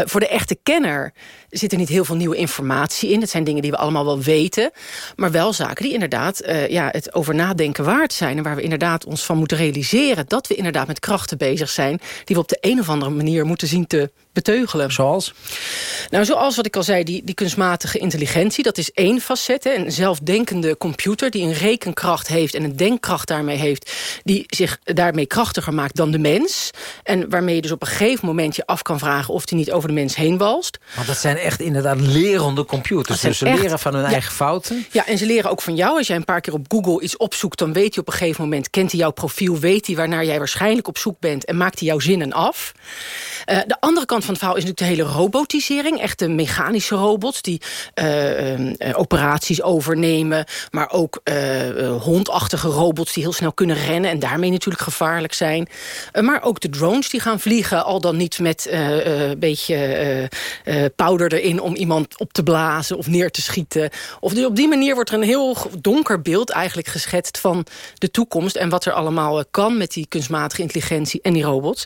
voor de echte kenner zit er niet heel veel nieuwe informatie in. Het zijn dingen die we allemaal wel weten. Maar wel zaken die inderdaad uh, ja, het over nadenken waard zijn. En waar we inderdaad ons van moeten realiseren... dat we inderdaad met krachten bezig zijn... die we op de een of andere manier moeten zien te beteugelen. Zoals? Nou, zoals wat ik al zei, die, die kunstmatige intelligentie... dat is één facet, hè, een zelfdenkende computer... die een rekenkracht heeft en een denkkracht daarmee heeft... die zich daarmee krachtiger maakt dan de mens. En waarmee je dus op een gegeven moment je af kan vragen... of die niet over de mens heen walst. Want dat zijn echt inderdaad lerende computers. Dus ze leren van hun eigen fouten. Ja, en ze leren ook van jou. Als jij een paar keer op Google iets opzoekt... dan weet hij op een gegeven moment, kent hij jouw profiel... weet hij waarnaar jij waarschijnlijk op zoek bent... en maakt hij jouw zinnen af. Uh, de andere kant van het verhaal is natuurlijk de hele robotisering. Echte mechanische robots die uh, uh, operaties overnemen. Maar ook hondachtige robots die heel snel kunnen rennen... en daarmee natuurlijk gevaarlijk zijn. maar ook de drones die gaan vliegen... al dan niet met een beetje powder erin... om iemand op te blazen of neer te schieten. Of dus op die manier wordt er een heel donker beeld eigenlijk geschetst... van de toekomst en wat er allemaal kan met die kunstmatige intelligentie en die robots.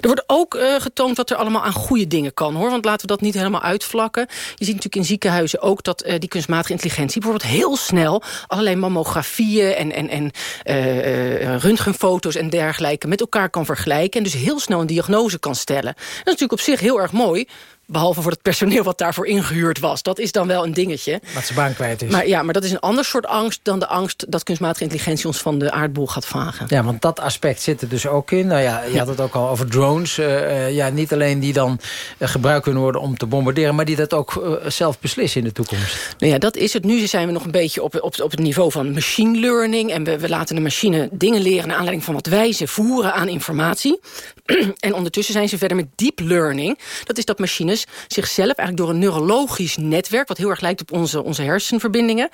Er wordt ook getoond wat er allemaal aan goede dingen kan. hoor. Want laten we dat niet helemaal uitvlakken. Je ziet natuurlijk in ziekenhuizen ook dat uh, die kunstmatige intelligentie... bijvoorbeeld heel snel allerlei mammografieën en, en, en uh, uh, röntgenfoto's en dergelijke... met elkaar kan vergelijken en dus heel snel een diagnose kan stellen. Dat is natuurlijk op zich heel erg mooi... Behalve voor het personeel wat daarvoor ingehuurd was. Dat is dan wel een dingetje. Wat zijn baan kwijt is. Maar ja, maar dat is een ander soort angst dan de angst... dat kunstmatige intelligentie ons van de aardbol gaat vragen. Ja, want dat aspect zit er dus ook in. Nou ja, je had het ook al over drones. Uh, ja, niet alleen die dan uh, gebruikt kunnen worden om te bombarderen... maar die dat ook uh, zelf beslissen in de toekomst. Nou ja, dat is het. Nu zijn we nog een beetje op, op, op het niveau van machine learning. En we, we laten de machine dingen leren... naar aanleiding van wat wij ze voeren aan informatie. [CLEARS THROAT] en ondertussen zijn ze verder met deep learning. Dat is dat machines zichzelf eigenlijk door een neurologisch netwerk... wat heel erg lijkt op onze, onze hersenverbindingen...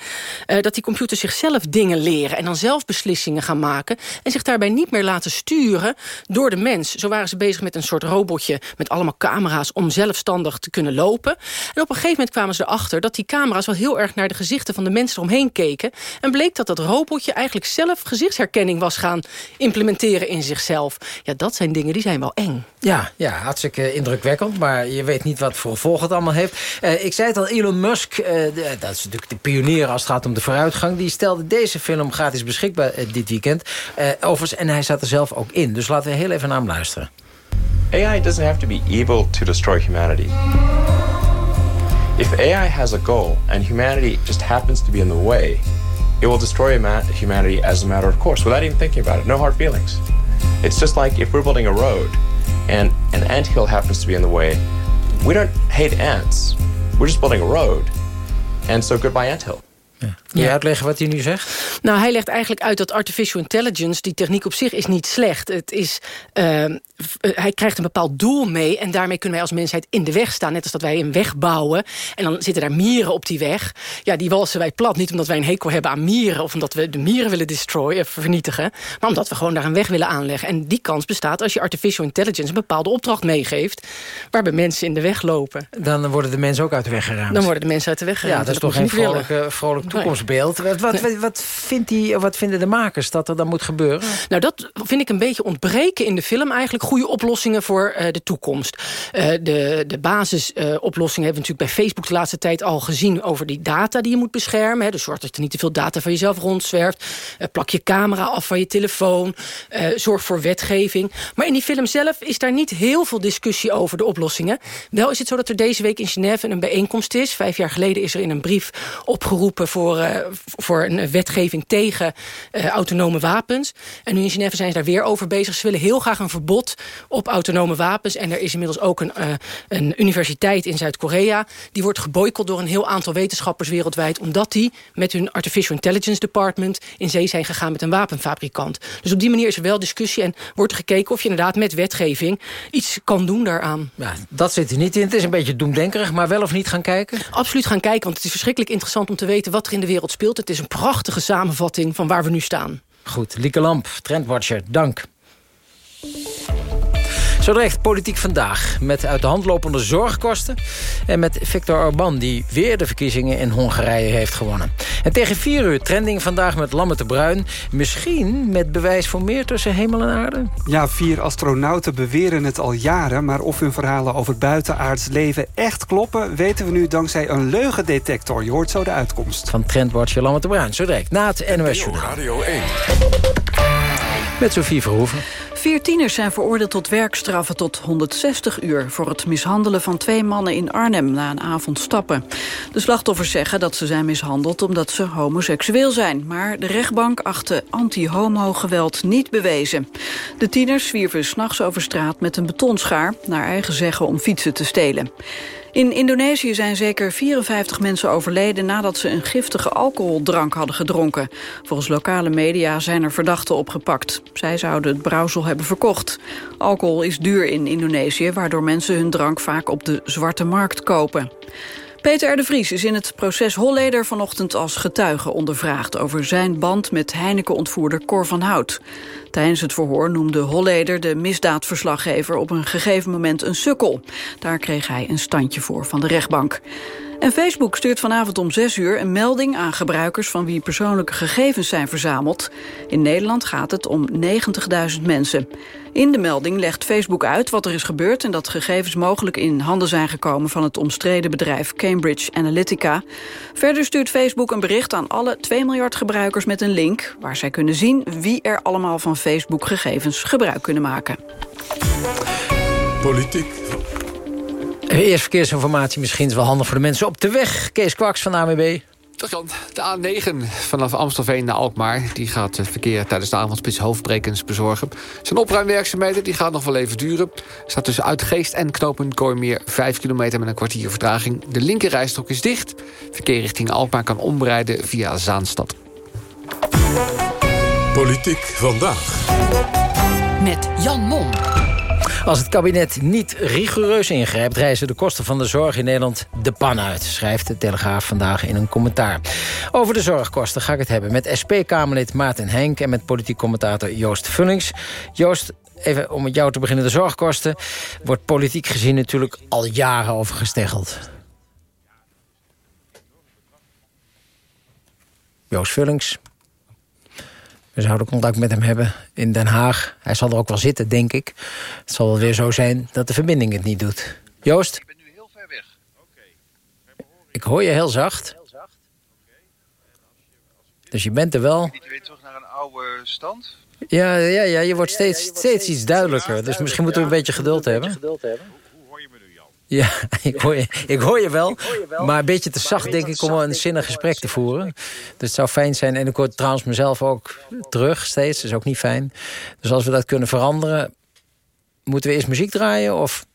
Uh, dat die computers zichzelf dingen leren en dan zelf beslissingen gaan maken... en zich daarbij niet meer laten sturen door de mens. Zo waren ze bezig met een soort robotje met allemaal camera's... om zelfstandig te kunnen lopen. En op een gegeven moment kwamen ze erachter... dat die camera's wel heel erg naar de gezichten van de mensen eromheen keken... en bleek dat dat robotje eigenlijk zelf gezichtsherkenning was gaan implementeren in zichzelf. Ja, dat zijn dingen die zijn wel eng. Ja, ja hartstikke indrukwekkend, maar je weet niet wat voor gevolg het allemaal heeft. Uh, ik zei het al, Elon Musk, uh, de, dat is natuurlijk de pionier als het gaat om de vooruitgang... die stelde deze film gratis beschikbaar uh, dit weekend. overigens, en hij zat er zelf ook in. Dus laten we heel even naar hem luisteren. AI doesn't have to be evil to destroy humanity. If AI has a goal and humanity just happens to be in the way... it will destroy humanity as a matter of course, without even thinking about it. No hard feelings. It's just like if we're building a road and an anthill happens to be in the way we don't hate ants. We're just building a road. And so goodbye anthill. Ja. Kun je uitleggen wat hij nu zegt? Nou, hij legt eigenlijk uit dat artificial intelligence... die techniek op zich is niet slecht. Het is, uh, hij krijgt een bepaald doel mee... en daarmee kunnen wij als mensheid in de weg staan. Net als dat wij een weg bouwen. En dan zitten daar mieren op die weg. Ja, die walsen wij plat. Niet omdat wij een hekel hebben aan mieren... of omdat we de mieren willen destroyen, vernietigen... maar omdat we gewoon daar een weg willen aanleggen. En die kans bestaat als je artificial intelligence... een bepaalde opdracht meegeeft... waarbij mensen in de weg lopen. Dan worden de mensen ook uit de weg geruimd. Dan worden de mensen uit de weg geruimd. Ja, dat is toch geen vrolijk, vrolijk toekomstbeeld. Wat, wat, wat, vindt die, wat vinden de makers dat er dan moet gebeuren? Nou, dat vind ik een beetje ontbreken in de film eigenlijk. Goede oplossingen voor uh, de toekomst. Uh, de, de basisoplossingen hebben we natuurlijk bij Facebook de laatste tijd al gezien... over die data die je moet beschermen. Hè. Dus zorg dat er niet te veel data van jezelf rondzwerft. plak je camera af van je telefoon. zorg voor wetgeving. Maar in die film zelf is daar niet heel veel discussie over de oplossingen. Wel is het zo dat er deze week in Genève een bijeenkomst is. Vijf jaar geleden is er in een brief opgeroepen... voor, uh, voor een wetgeving tegen uh, autonome wapens. En nu in Genève zijn ze daar weer over bezig. Ze willen heel graag een verbod op autonome wapens. En er is inmiddels ook een, uh, een universiteit in Zuid-Korea... die wordt geboycott door een heel aantal wetenschappers wereldwijd... omdat die met hun Artificial Intelligence Department... in zee zijn gegaan met een wapenfabrikant. Dus op die manier is er wel discussie en wordt gekeken... of je inderdaad met wetgeving iets kan doen daaraan. Ja, dat zit er niet in. Het is een beetje doemdenkerig, maar wel of niet gaan kijken? Absoluut gaan kijken, want het is verschrikkelijk interessant om te weten... wat er in de wereld speelt. Het is een prachtige samenvatting van waar we nu staan. Goed, Lieke Lamp, Trendwatcher, dank. Zo direct Politiek Vandaag. Met uit de hand lopende zorgkosten. En met Viktor Orban die weer de verkiezingen in Hongarije heeft gewonnen. En tegen vier uur trending vandaag met Lamme de Bruin. Misschien met bewijs voor meer tussen hemel en aarde? Ja, vier astronauten beweren het al jaren. Maar of hun verhalen over buitenaards leven echt kloppen... weten we nu dankzij een leugendetector. Je hoort zo de uitkomst. Van Trendwatcher Lamme de Bruin. Zo direct na het NOS Journaal. Radio 1. Met Sofie Verhoeven. Vier tieners zijn veroordeeld tot werkstraffen tot 160 uur... voor het mishandelen van twee mannen in Arnhem na een avond stappen. De slachtoffers zeggen dat ze zijn mishandeld omdat ze homoseksueel zijn. Maar de rechtbank achtte anti-homo-geweld niet bewezen. De tieners zwierven s'nachts over straat met een betonschaar... naar eigen zeggen om fietsen te stelen. In Indonesië zijn zeker 54 mensen overleden nadat ze een giftige alcoholdrank hadden gedronken. Volgens lokale media zijn er verdachten opgepakt. Zij zouden het brouwsel hebben verkocht. Alcohol is duur in Indonesië, waardoor mensen hun drank vaak op de zwarte markt kopen. Peter R. de Vries is in het proces Holleder vanochtend als getuige ondervraagd... over zijn band met Heineken-ontvoerder Cor van Hout. Tijdens het verhoor noemde Holleder de misdaadverslaggever... op een gegeven moment een sukkel. Daar kreeg hij een standje voor van de rechtbank. En Facebook stuurt vanavond om 6 uur een melding aan gebruikers... van wie persoonlijke gegevens zijn verzameld. In Nederland gaat het om 90.000 mensen. In de melding legt Facebook uit wat er is gebeurd... en dat gegevens mogelijk in handen zijn gekomen... van het omstreden bedrijf Cambridge Analytica. Verder stuurt Facebook een bericht aan alle 2 miljard gebruikers... met een link waar zij kunnen zien wie er allemaal van Facebook-gegevens gebruik kunnen maken. Politiek Eerst verkeersinformatie misschien is wel handig voor de mensen op de weg. Kees Kwaks van de AWB. De A9 vanaf Amstelveen naar Alkmaar... die gaat het verkeer tijdens de avondspits hoofdbrekens bezorgen. Zijn opruimwerkzaamheden die gaan nog wel even duren. staat tussen Uitgeest en knooppunt Kooimeer 5 kilometer met een kwartier vertraging. De linkerrijstrook is dicht. Verkeer richting Alkmaar kan omrijden via Zaanstad. Politiek vandaag. Met Jan Mom. Als het kabinet niet rigoureus ingrijpt... reizen de kosten van de zorg in Nederland de pan uit... schrijft de Telegraaf vandaag in een commentaar. Over de zorgkosten ga ik het hebben met SP-Kamerlid Maarten Henk... en met politiek commentator Joost Vullings. Joost, even om met jou te beginnen, de zorgkosten... wordt politiek gezien natuurlijk al jaren over gesteggeld. Joost Vullings, we zouden contact met hem hebben in Den Haag. Hij zal er ook wel zitten, denk ik. Het zal wel weer zo zijn dat de verbinding het niet doet. Joost? Ik ben nu heel ver weg. Ik hoor je heel zacht. Dus je bent er wel. Niet weer terug naar een oude stand? Ja, ja, ja je wordt steeds, steeds iets duidelijker. Dus misschien moeten we een beetje geduld hebben. Ja, [LAUGHS] ik hoor, je, ik hoor je wel. Maar een beetje te zacht, denk ik, om een zinnig gesprek te voeren. Dus het zou fijn zijn. En ik hoor trouwens mezelf ook terug steeds. Dat is ook niet fijn. Dus als we dat kunnen veranderen... moeten we eerst muziek draaien? Of...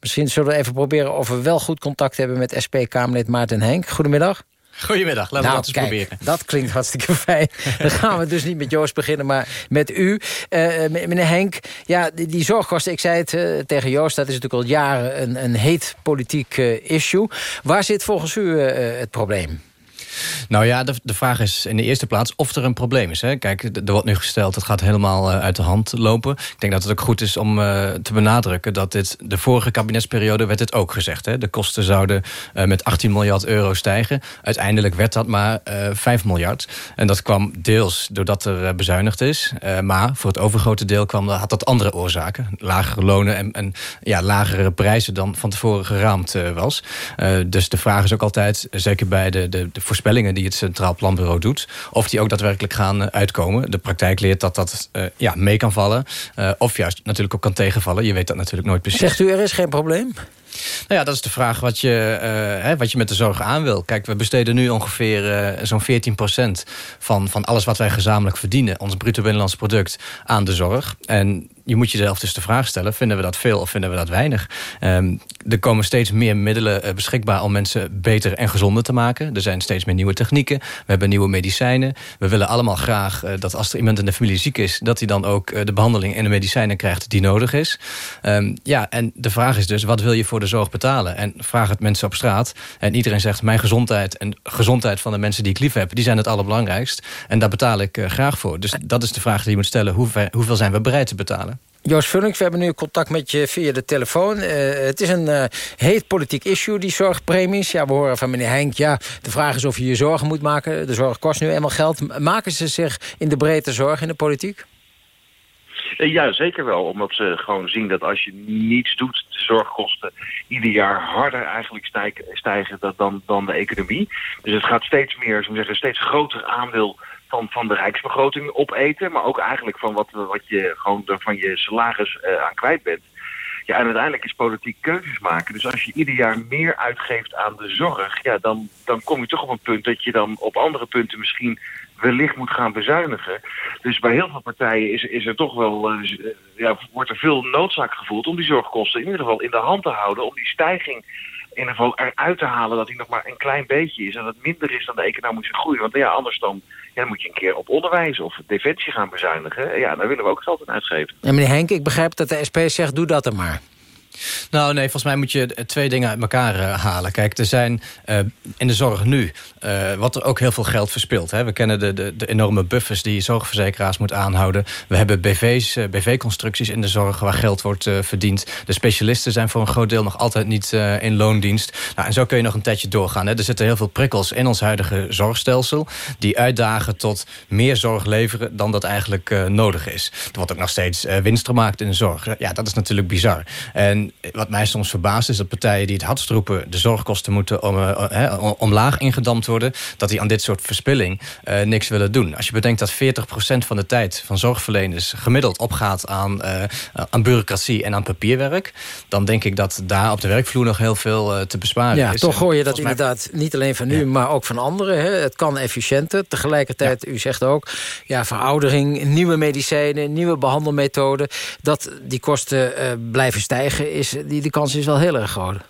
Misschien zullen we even proberen of we wel goed contact hebben... met SP-Kamerlid Maarten Henk. Goedemiddag. Goedemiddag, laten we nou, dat eens kijk, proberen. Dat klinkt hartstikke [LAUGHS] fijn. Dan gaan we dus niet met Joost beginnen, maar met u. Uh, meneer Henk, ja, die, die, zorgkosten, ik zei het uh, tegen Joost... dat is natuurlijk al jaren een, een heet politiek uh, issue. Waar zit volgens u het probleem? Nou ja, de, de vraag is in de eerste plaats of er een probleem is. Hè. Kijk, er wordt nu gesteld, het gaat helemaal uh, uit de hand lopen. Ik denk dat het ook goed is om uh, te benadrukken... dat dit de vorige kabinetsperiode werd het ook gezegd. Hè. De kosten zouden uh, met 18 miljard euro stijgen. Uiteindelijk werd dat maar 5 miljard. En dat kwam deels doordat er bezuinigd is. maar voor het overgrote deel kwam, had dat andere oorzaken. Lagere lonen en, en ja, lagere prijzen dan van tevoren geraamd was. dus de vraag is ook altijd, zeker bij de, de, de voorspellingen... die het Centraal Planbureau doet... of die ook daadwerkelijk gaan uh, uitkomen. De praktijk leert dat dat uh, ja, mee kan vallen. Uh, of juist natuurlijk ook kan tegenvallen. Je weet dat natuurlijk nooit precies. Zegt u, er is geen probleem? Nou ja, dat is de vraag wat je, uh, hè, wat je met de zorg aan wil. Kijk, we besteden nu ongeveer uh, zo'n 14% van, van alles wat wij gezamenlijk verdienen... ons bruto binnenlands product aan de zorg. En je moet jezelf dus de vraag stellen... vinden we dat veel of vinden we dat weinig? Um, er komen steeds meer middelen uh, beschikbaar... om mensen beter en gezonder te maken. Er zijn steeds meer nieuwe technieken. We hebben nieuwe medicijnen. We willen allemaal graag dat als er iemand in de familie ziek is... dat hij dan ook de behandeling en de medicijnen krijgt die nodig is. Um, ja, en de vraag is dus, wat wil je voor de zorg betalen? En vraag het mensen op straat. En iedereen zegt, mijn gezondheid en gezondheid van de mensen die ik lief heb... die zijn het allerbelangrijkst. En daar betaal ik graag voor. Dus dat is de vraag die je moet stellen. Hoeveel zijn we bereid te betalen? Joost Vullings, we hebben nu contact met je via de telefoon. Uh, het is een uh, heet politiek issue, die zorgpremies. Ja, we horen van meneer Henk, ja, de vraag is of je je zorgen moet maken. De zorg kost nu eenmaal geld. Maken ze zich in de breedte zorg in de politiek? Ja, zeker wel. Omdat ze gewoon zien dat als je niets doet... de zorgkosten ieder jaar harder eigenlijk stijgen, dan, dan de economie. Dus het gaat steeds meer, zo zeggen, steeds groter aandeel van, van de rijksbegroting opeten. Maar ook eigenlijk van wat, wat je gewoon van je salaris uh, aan kwijt bent. Ja, en uiteindelijk is politiek keuzes maken. Dus als je ieder jaar meer uitgeeft aan de zorg... Ja, dan, dan kom je toch op een punt dat je dan op andere punten misschien wellicht moet gaan bezuinigen. Dus bij heel veel partijen is, is er toch wel, uh, ja, wordt er veel noodzaak gevoeld om die zorgkosten in ieder geval in de hand te houden. Om die stijging in ieder geval eruit te halen dat die nog maar een klein beetje is. En dat minder is dan de economische groei. Want ja, anders dan, ja, dan moet je een keer op onderwijs of defensie gaan bezuinigen. Ja, daar willen we ook geld aan uitgeven. En meneer Henk, ik begrijp dat de SP zegt, doe dat er maar. Nou nee, volgens mij moet je twee dingen uit elkaar uh, halen. Kijk, er zijn uh, in de zorg nu, uh, wat er ook heel veel geld verspilt. Hè. We kennen de, de, de, enorme buffers die zorgverzekeraars moeten aanhouden. We hebben BV's, BV-constructies in de zorg waar geld wordt verdiend. De specialisten zijn voor een groot deel nog altijd niet in loondienst. Nou, en zo kun je nog een tijdje doorgaan. Hè. Er zitten heel veel prikkels in ons huidige zorgstelsel... die uitdagen tot meer zorg leveren dan dat eigenlijk nodig is. Er wordt ook nog steeds winst gemaakt in de zorg. Ja, dat is natuurlijk bizar. En wat mij soms verbaast is dat partijen die het hardst roepen... de zorgkosten moeten om, uh, omlaag ingedamd worden... dat die aan dit soort verspilling uh, niks willen doen. Als je bedenkt dat 40% van de tijd van zorgverleners... gemiddeld opgaat aan, aan bureaucratie en aan papierwerk... dan denk ik dat daar op de werkvloer nog heel veel te besparen ja, is. Toch hoor je dat inderdaad niet alleen van u, ja. maar ook van anderen. Hè? Het kan efficiënter. Tegelijkertijd, ja. u zegt ook, ja, veroudering, nieuwe medicijnen... nieuwe behandelmethoden, dat die kosten blijven stijgen is, die, de kans is wel heel erg groot.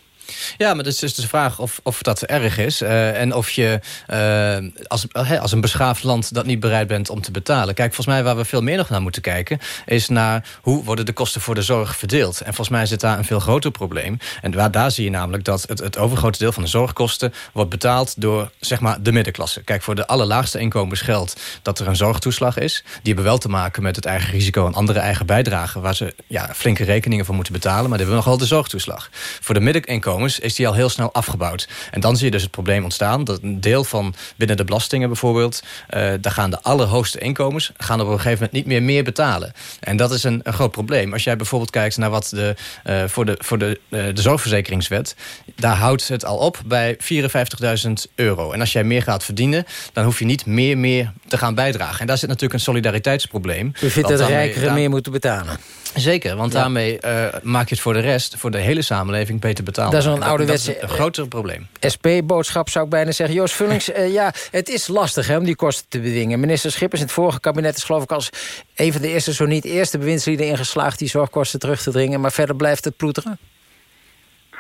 Ja, maar het is dus de vraag of, of dat erg is. Uh, en of je uh, als, als een beschaafd land dat niet bereid bent om te betalen. Kijk, volgens mij waar we veel meer nog naar moeten kijken... is naar hoe worden de kosten voor de zorg verdeeld. En volgens mij zit daar een veel groter probleem. En waar, daar zie je namelijk dat het, het overgrote deel van de zorgkosten... wordt betaald door zeg maar, de middenklasse. Kijk, voor de allerlaagste inkomens geldt dat er een zorgtoeslag is. Die hebben wel te maken met het eigen risico en andere eigen bijdragen... waar ze ja, flinke rekeningen voor moeten betalen. Maar die hebben nog wel de zorgtoeslag. Voor de middeninkomens is die al heel snel afgebouwd. En dan zie je dus het probleem ontstaan... dat een deel van binnen de belastingen bijvoorbeeld... Uh, daar gaan de allerhoogste inkomens... gaan op een gegeven moment niet meer meer betalen. En dat is een, een groot probleem. Als jij bijvoorbeeld kijkt naar wat de, uh, voor, de, voor de, uh, de zorgverzekeringswet... daar houdt het al op bij 54.000 euro. En als jij meer gaat verdienen... dan hoef je niet meer, meer te gaan bijdragen. En daar zit natuurlijk een solidariteitsprobleem. U vindt dat de rijkeren meer moeten betalen? Zeker, want ja. daarmee uh, maak je het voor de rest... voor de hele samenleving beter betaald. Dat is een ouderwetse... een groter probleem. SP-boodschap zou ik bijna zeggen. Joost Vullings, uh, ja, het is lastig hè, om die kosten te bedwingen. Minister Schippers in het vorige kabinet is geloof ik als... een van de eerste, zo niet eerste bewindslieden ingeslaagd... die zorgkosten terug te dringen. Maar verder blijft het ploeteren?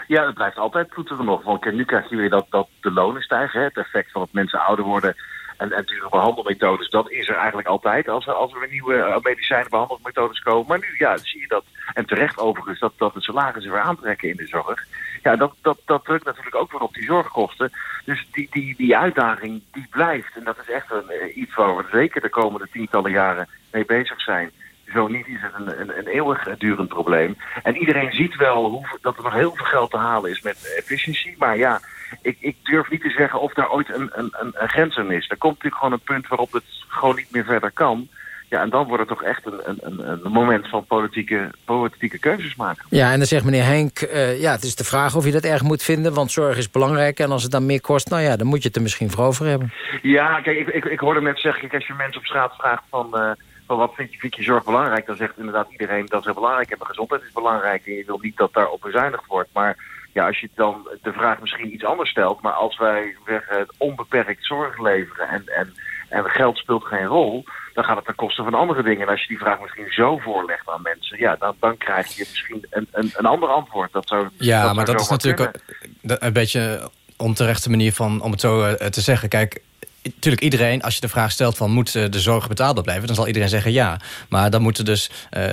Ja, het blijft altijd ploeteren nog. Want nu krijg je weer dat, dat de lonen stijgen. Hè? Het effect van dat mensen ouder worden en, dure behandelmethodes, dat is er eigenlijk altijd als er, als er weer nieuwe uh, medicijnen behandelmethodes komen. Maar nu ja, zie je dat, en terecht overigens, dat, dat de salarissen weer aantrekken in de zorg. Ja, dat, dat, dat drukt natuurlijk ook weer op die zorgkosten. Dus die, die, die uitdaging, die blijft. En dat is echt een, uh, iets waar we zeker de komende tientallen jaren mee bezig zijn. Zo niet is het een, een, een eeuwig durend probleem. En iedereen ziet wel hoe, dat er nog heel veel geld te halen is met efficiëntie. Maar ja, ik, ik durf niet te zeggen of daar ooit een, een, een, een grens aan is. Er komt natuurlijk gewoon een punt waarop het gewoon niet meer verder kan. Ja, en dan wordt het toch echt een, een, een moment van politieke, politieke keuzes maken. Ja, en dan zegt meneer Henk, uh, ja, het is de vraag of je dat erg moet vinden... want zorg is belangrijk en als het dan meer kost... nou ja, dan moet je het er misschien voor over hebben. Ja, kijk, ik, ik, ik hoorde net zeggen, als je mensen op straat vraagt van... Uh, van wat vind je, vind je zorg belangrijk? Dan zegt inderdaad iedereen dat heel belangrijk en de gezondheid is belangrijk. En je wil niet dat daarop bezuinigd wordt. Maar ja, als je dan de vraag misschien iets anders stelt, maar als wij zeggen onbeperkt zorg leveren en, en, en geld speelt geen rol, dan gaat het ten koste van andere dingen. En als je die vraag misschien zo voorlegt aan mensen, ja, dan, dan krijg je misschien een, een, een ander antwoord. Dat zou, ja, dat maar dat is natuurlijk kunnen. een beetje onterechte manier van om het zo uh, te zeggen. Kijk, natuurlijk iedereen, als je de vraag stelt van moet de zorg betaalbaar blijven, dan zal iedereen zeggen ja. Maar dan moet er dus, uh,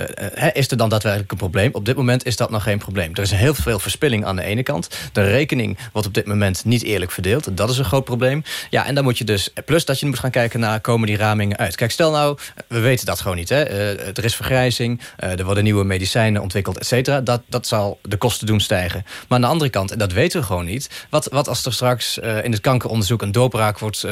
is er dan daadwerkelijk een probleem? Op dit moment is dat nog geen probleem. Er is heel veel verspilling aan de ene kant. De rekening wordt op dit moment niet eerlijk verdeeld. Dat is een groot probleem. Ja, en dan moet je dus, plus dat je moet gaan kijken naar komen die ramingen uit. Kijk, stel nou, we weten dat gewoon niet. Hè? Er is vergrijzing, er worden nieuwe medicijnen ontwikkeld, et cetera. Dat, dat zal de kosten doen stijgen. Maar aan de andere kant, en dat weten we gewoon niet, wat, wat als er straks in het kankeronderzoek een doorbraak wordt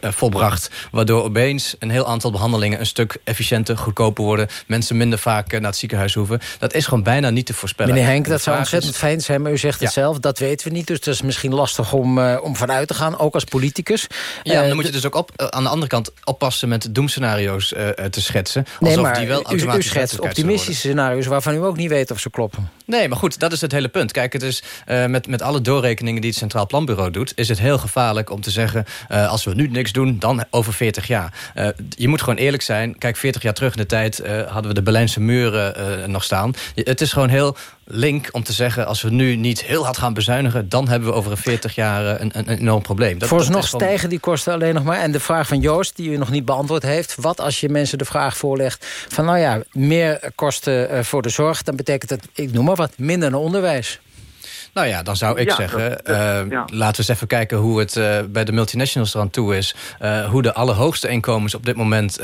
volbracht. Waardoor opeens een heel aantal behandelingen... een stuk efficiënter, goedkoper worden. Mensen minder vaak naar het ziekenhuis hoeven. Dat is gewoon bijna niet te voorspellen. Meneer Henk, dat zou ontzettend fijn zijn. Maar u zegt het zelf, dat weten we niet. Dus het is misschien lastig om, uh, om vanuit te gaan. Ook als politicus. Ja, dan moet je dus ook op, uh, aan de andere kant oppassen... met doemscenario's te schetsen. Nee, maar die wel u, u schetst optimistische scenario's... waarvan u ook niet weet of ze kloppen. Nee, maar goed, dat is het hele punt. Kijk, het is met, met alle doorrekeningen die het Centraal Planbureau doet... is het heel gevaarlijk om te zeggen... als we nu niks doen, dan over 40 jaar. Uh, je moet gewoon eerlijk zijn. Kijk, 40 jaar terug in de tijd hadden we de Berlijnse muren nog staan. Het is gewoon heel link om te zeggen... als we nu niet heel hard gaan bezuinigen... dan hebben we over een 40 jaar een, een, een enorm probleem. Dat, Vooralsnog dat gewoon... stijgen die kosten alleen nog maar. En de vraag van Joost, die u nog niet beantwoord heeft... wat als je mensen de vraag voorlegt... van nou ja, meer kosten voor de zorg... dan betekent dat, ik noem maar wat, minder naar onderwijs. Nou ja, dan zou ik ja, zeggen, dat, uh, ja. laten we eens even kijken hoe het uh, bij de multinationals eraan toe is. Uh, hoe de allerhoogste inkomens op dit moment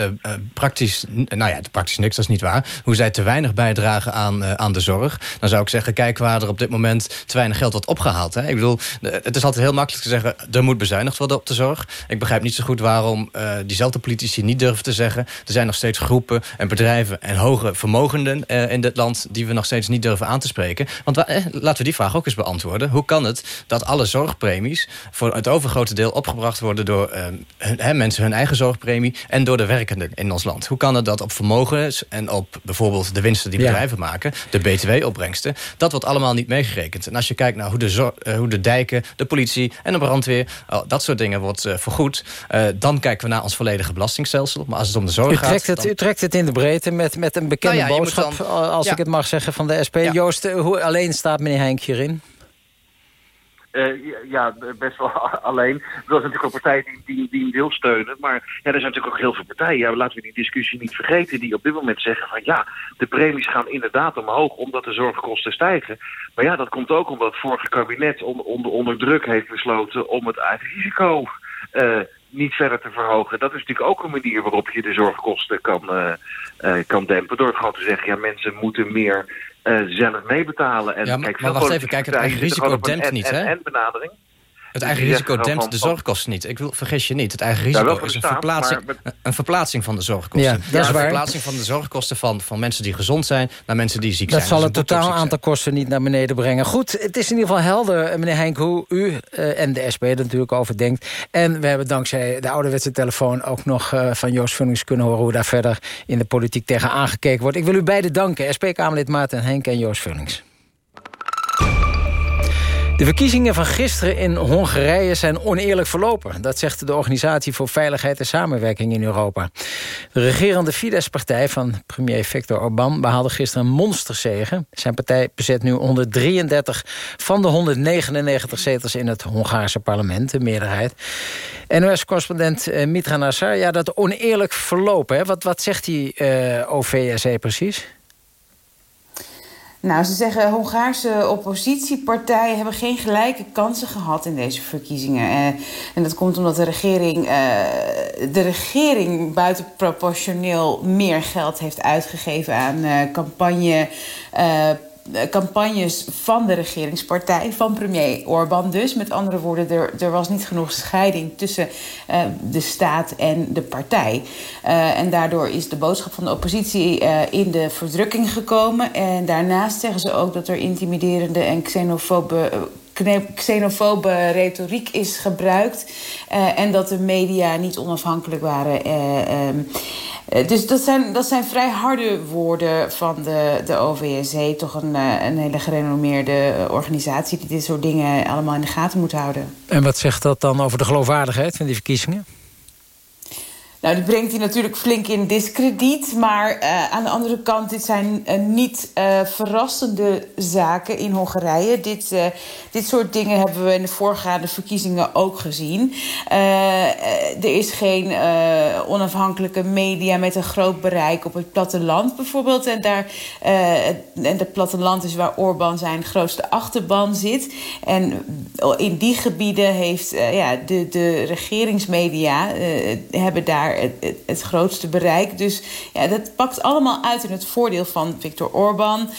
praktisch, nou ja, praktisch niks, dat is niet waar. Hoe zij te weinig bijdragen aan, aan de zorg. Dan zou ik zeggen, kijk waar er op dit moment te weinig geld wordt opgehaald. Hè. Ik bedoel, het is altijd heel makkelijk te zeggen, er moet bezuinigd worden op de zorg. Ik begrijp niet zo goed waarom diezelfde politici niet durven te zeggen. Er zijn nog steeds groepen en bedrijven en hoge vermogenden in dit land... die we nog steeds niet durven aan te spreken. Want laten we die vraag ook eens beantwoorden. Hoe kan het dat alle zorgpremies voor het overgrote deel opgebracht worden door uh, hun, mensen hun eigen zorgpremie en door de werkenden in ons land? Hoe kan het dat op vermogens en op bijvoorbeeld de winsten die bedrijven ja. maken, de btw-opbrengsten, dat wordt allemaal niet meegerekend. En als je kijkt naar hoe de, uh, hoe de dijken, de politie en de brandweer, oh, dat soort dingen wordt uh, vergoed, dan kijken we naar ons volledige belastingstelsel. Maar als het om de zorg u trekt gaat... Het, dan... U trekt het in de breedte met, met een bekende nou ja, boodschap, dan, als ja. ik het mag zeggen, van de SP. Joost, hoe alleen staat meneer Henk hierin? Uh, ja, best wel [LAUGHS] alleen. Dat is natuurlijk een partij die, die, die wil steunen. Maar ja, er zijn natuurlijk ook heel veel partijen. Ja, laten we die discussie niet vergeten. Die op dit moment zeggen van ja, de premies gaan inderdaad omhoog omdat de zorgkosten stijgen. Maar ja, dat komt ook omdat het vorige kabinet onder, onder, onder druk heeft besloten om het eigen risico uh, niet verder te verhogen. Dat is natuurlijk ook een manier waarop je de zorgkosten kan, uh, kan dempen. Door gewoon te zeggen, ja, mensen moeten meer zelf meebetalen. En, ja, maar, kijk, maar wacht even, kijk, het eigen risico dempt niet, hè? En benadering. Het eigen risico dempt van, de zorgkosten niet. Ik wil, vergis je niet. Het eigen risico ja, is een verplaatsing, met... een verplaatsing van de zorgkosten. Ja, dat is een waar. verplaatsing van de zorgkosten van, van mensen die gezond zijn... naar mensen die ziek dat zijn. Dat zal het totaal aantal kosten niet naar beneden brengen. Goed, het is in ieder geval helder, meneer Henk, hoe u uh, en de SP er natuurlijk over denkt. En we hebben dankzij de ouderwetse telefoon ook nog uh, van Joost Vunnings kunnen horen... hoe daar verder in de politiek tegen aangekeken wordt. Ik wil u beiden danken, SP-Kamerlid Maarten Henk en Joost Vunnings. De verkiezingen van gisteren in Hongarije zijn oneerlijk verlopen. Dat zegt de Organisatie voor Veiligheid en Samenwerking in Europa. De regerende Fidesz-partij van premier Viktor Orbán behaalde gisteren een monsterzege. Zijn partij bezet nu 133 van de 199 zetels in het Hongaarse parlement, de meerderheid. NOS-correspondent eh, Mitra Nassar, ja, dat oneerlijk verlopen. Hè? Wat, wat zegt die uh, OVSE precies? Nou, ze zeggen Hongaarse oppositiepartijen hebben geen gelijke kansen gehad in deze verkiezingen. Eh, en dat komt omdat de regering, uh, de regering buitenproportioneel meer geld heeft uitgegeven aan uh, campagne eh, campagnes van de regeringspartij, van premier Orbán dus. Met andere woorden, er, er was niet genoeg scheiding tussen uh, de staat en de partij. Uh, en daardoor is de boodschap van de oppositie in de verdrukking gekomen. En daarnaast zeggen ze ook dat er intimiderende en xenofobe xenofobe retoriek is gebruikt. En dat de media niet onafhankelijk waren. Um, dus dat zijn, dat zijn vrij harde woorden van de, de OVSE. Toch een, een hele gerenommeerde organisatie... die dit soort dingen allemaal in de gaten moet houden. En wat zegt dat dan over de geloofwaardigheid van die verkiezingen? Nou, die brengt hij natuurlijk flink in discrediet. Maar uh, aan de andere kant, dit zijn uh, niet uh, verrassende zaken in Hongarije. Dit, dit soort dingen hebben we in de voorgaande verkiezingen ook gezien. er is geen onafhankelijke media met een groot bereik op het platteland bijvoorbeeld. En, daar, en het platteland is waar Orbán zijn grootste achterban zit. En in die gebieden heeft ja, de, de regeringsmedia hebben daar het, het, grootste bereik. Dus ja, dat pakt allemaal uit in het voordeel van Viktor Orbán.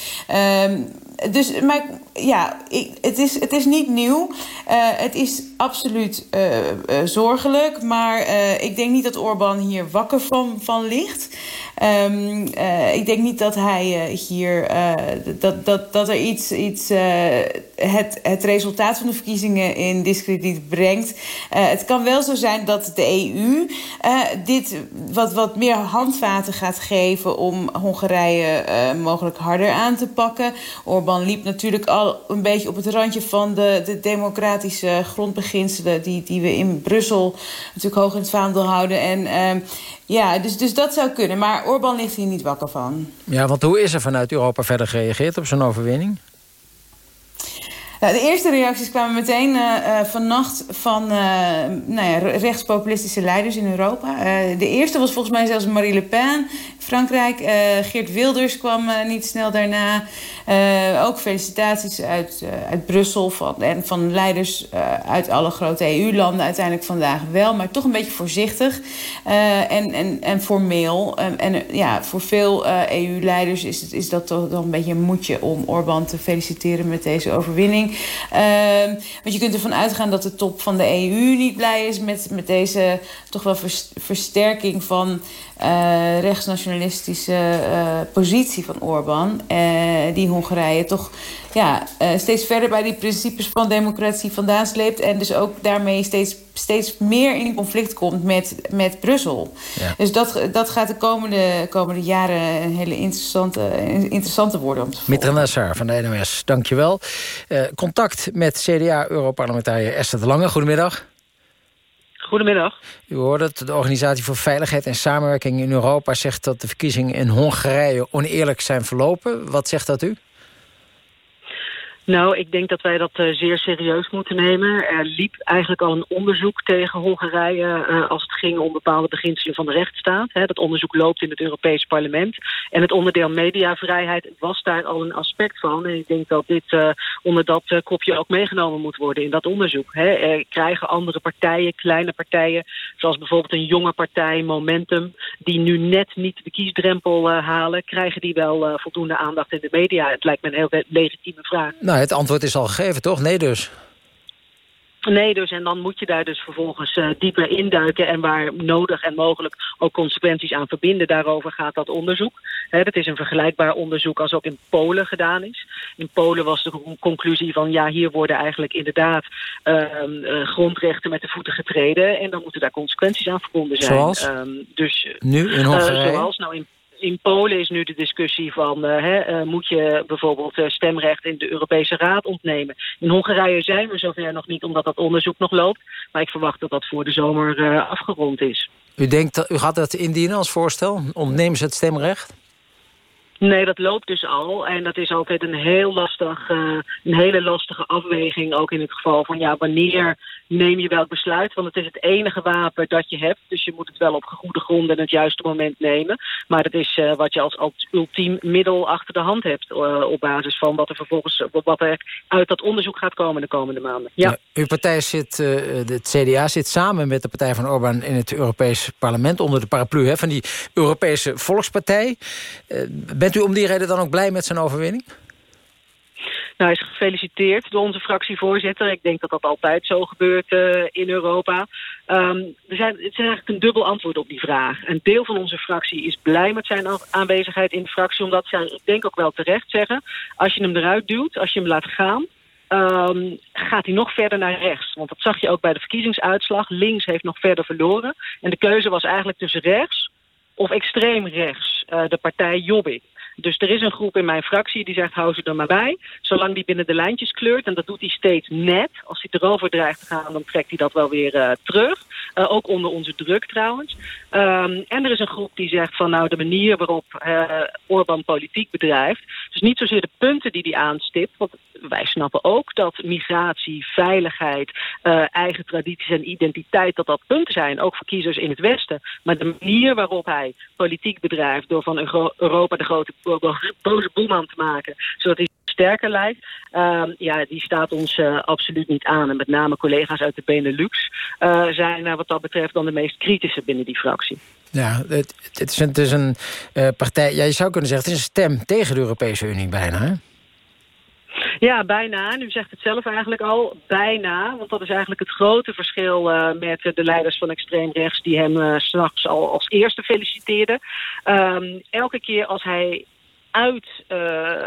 Um, dus, maar ja, ik, het, is, het is niet nieuw. Uh, het is absoluut uh, uh, zorgelijk. Maar ik denk niet dat Orbán hier wakker van, van ligt. Um, ik denk niet dat hij hier... dat, dat, dat er iets... iets het, het resultaat van de verkiezingen in discrediet brengt. het kan wel zo zijn dat de EU dit wat, wat meer handvaten gaat geven... om Hongarije mogelijk harder aan te pakken. Orbán liep natuurlijk al een beetje op het randje van de, de democratische grondbeginselen die, die we in Brussel natuurlijk hoog in het vaandel houden. En uh, ja, dus, dus dat zou kunnen. Maar Orbán ligt hier niet wakker van. Ja, want hoe is er vanuit Europa verder gereageerd op zo'n overwinning? Nou, de eerste reacties kwamen meteen uh, vannacht van uh, nou ja, rechtspopulistische leiders in Europa. de eerste was volgens mij zelfs Marie Le Pen. Frankrijk. Geert Wilders kwam niet snel daarna. ook felicitaties uit, uit Brussel van, en van leiders uit alle grote EU-landen. Uiteindelijk vandaag wel, maar toch een beetje voorzichtig en, en, en formeel. en ja, voor veel EU-leiders is, is dat toch, toch een beetje een moedje om Orbán te feliciteren met deze overwinning. Uh, want je kunt ervan uitgaan dat de top van de EU niet blij is met, met deze toch wel versterking van uh, rechtsnationalistische uh, positie van Orbán. Uh, die Hongarije toch ja, steeds verder bij die principes van democratie vandaan sleept. En dus ook daarmee steeds, steeds meer in conflict komt met, met Brussel. Ja. Dus dat, dat gaat de komende, komende jaren een hele interessante, interessante worden. Om te Mitra Nassar van de NOS, dankjewel. contact met CDA-Europarlementariër Esther de Lange. Goedemiddag. Goedemiddag. U hoorde het. De Organisatie voor Veiligheid en Samenwerking in Europa... zegt dat de verkiezingen in Hongarije oneerlijk zijn verlopen. Wat zegt dat u? Nou, ik denk dat wij dat uh, zeer serieus moeten nemen. Er liep eigenlijk al een onderzoek tegen Hongarije uh, als het ging om bepaalde beginselen van de rechtsstaat. Dat onderzoek loopt in het Europees Parlement. En het onderdeel mediavrijheid was daar al een aspect van. En ik denk dat dit uh, onder dat kopje ook meegenomen moet worden in dat onderzoek. Er krijgen andere partijen, kleine partijen, zoals bijvoorbeeld een jonge partij, Momentum, die nu net niet de kiesdrempel halen, krijgen die wel voldoende aandacht in de media? Het lijkt me een heel legitieme vraag. Nou, het antwoord is al gegeven, toch? Nee dus. Nee, dus en dan moet je daar dus vervolgens uh, dieper induiken... en waar nodig en mogelijk ook consequenties aan verbinden. Daarover gaat dat onderzoek. He, dat is een vergelijkbaar onderzoek als ook in Polen gedaan is. In Polen was de conclusie van... ja, hier worden eigenlijk inderdaad uh, uh, grondrechten met de voeten getreden... en dan moeten daar consequenties aan verbonden zijn. Zoals? Um, dus, nu in Hongarije? zoals nou in in Polen is nu de discussie van... eh, moet je bijvoorbeeld eh, stemrecht in de Europese Raad ontnemen. In Hongarije zijn we zover nog niet, omdat dat onderzoek nog loopt. Maar ik verwacht dat dat voor de zomer afgerond is. U, denkt, dat- u gaat dat indienen als voorstel? Ontnemen ze het stemrecht? Nee, dat loopt dus al. En dat is altijd een, heel lastig, eh, een hele lastige afweging. Ook in het geval van ja, wanneer neem je welk besluit? Want het is het enige wapen dat je hebt. Dus je moet het wel op goede grond en het juiste moment nemen. Maar dat is eh, wat je als, ultiem middel achter de hand hebt. eh, op basis van wat er vervolgens wat er uit dat onderzoek gaat komen de komende maanden. Ja. Uw partij zit, het CDA zit samen met de partij van Orbán in het Europees parlement... onder de paraplu hè, van die Europese Volkspartij. Bent u om die reden dan ook blij met zijn overwinning? Nou, hij is gefeliciteerd door onze fractievoorzitter. Ik denk dat dat altijd zo gebeurt eh, in Europa. Ehm, er zijn, het is eigenlijk een dubbel antwoord op die vraag. Een deel van onze fractie is blij met zijn aanwezigheid in de fractie... omdat zij, ik denk ook wel terecht zeggen... als je hem eruit duwt, als je hem laat gaan... ehm, gaat hij nog verder naar rechts. Want dat zag je ook bij de verkiezingsuitslag. Links heeft nog verder verloren. En de keuze was eigenlijk tussen rechts of extreem rechts. eh, de partij Jobbik. Dus er is een groep in mijn fractie die zegt, hou ze er maar bij. Zolang die binnen de lijntjes kleurt, en dat doet hij steeds net. Als hij erover dreigt te gaan, dan trekt hij dat wel weer eh, terug. Eh, ook onder onze druk trouwens. Ehm, en er is een groep die zegt van, nou, de manier waarop eh Orbán politiek bedrijft... dus niet zozeer de punten die hij aanstipt... want wij snappen ook dat migratie, veiligheid... eigen tradities en identiteit, dat dat punten zijn. Ook voor kiezers in het Westen. Maar de manier waarop hij politiek bedrijft... door van Euro- Europa de grote bo- bo- boze boeman te maken... zodat hij sterker lijkt, ehm, ja, die staat ons eh, absoluut niet aan. En met name collega's uit de Benelux eh, zijn eh, wat dat betreft dan de meest kritische binnen die fractie. Ja, het, het is een, het is een partij... Ja, je zou kunnen zeggen, het is een stem tegen de Europese Unie bijna, hè? Ja, bijna. Nu zegt het zelf eigenlijk al. Bijna. Want dat is eigenlijk het grote verschil met de leiders van extreem rechts... die hem eh, 's s'nachts al als eerste feliciteerden. Ehm, elke keer als hij uit eh,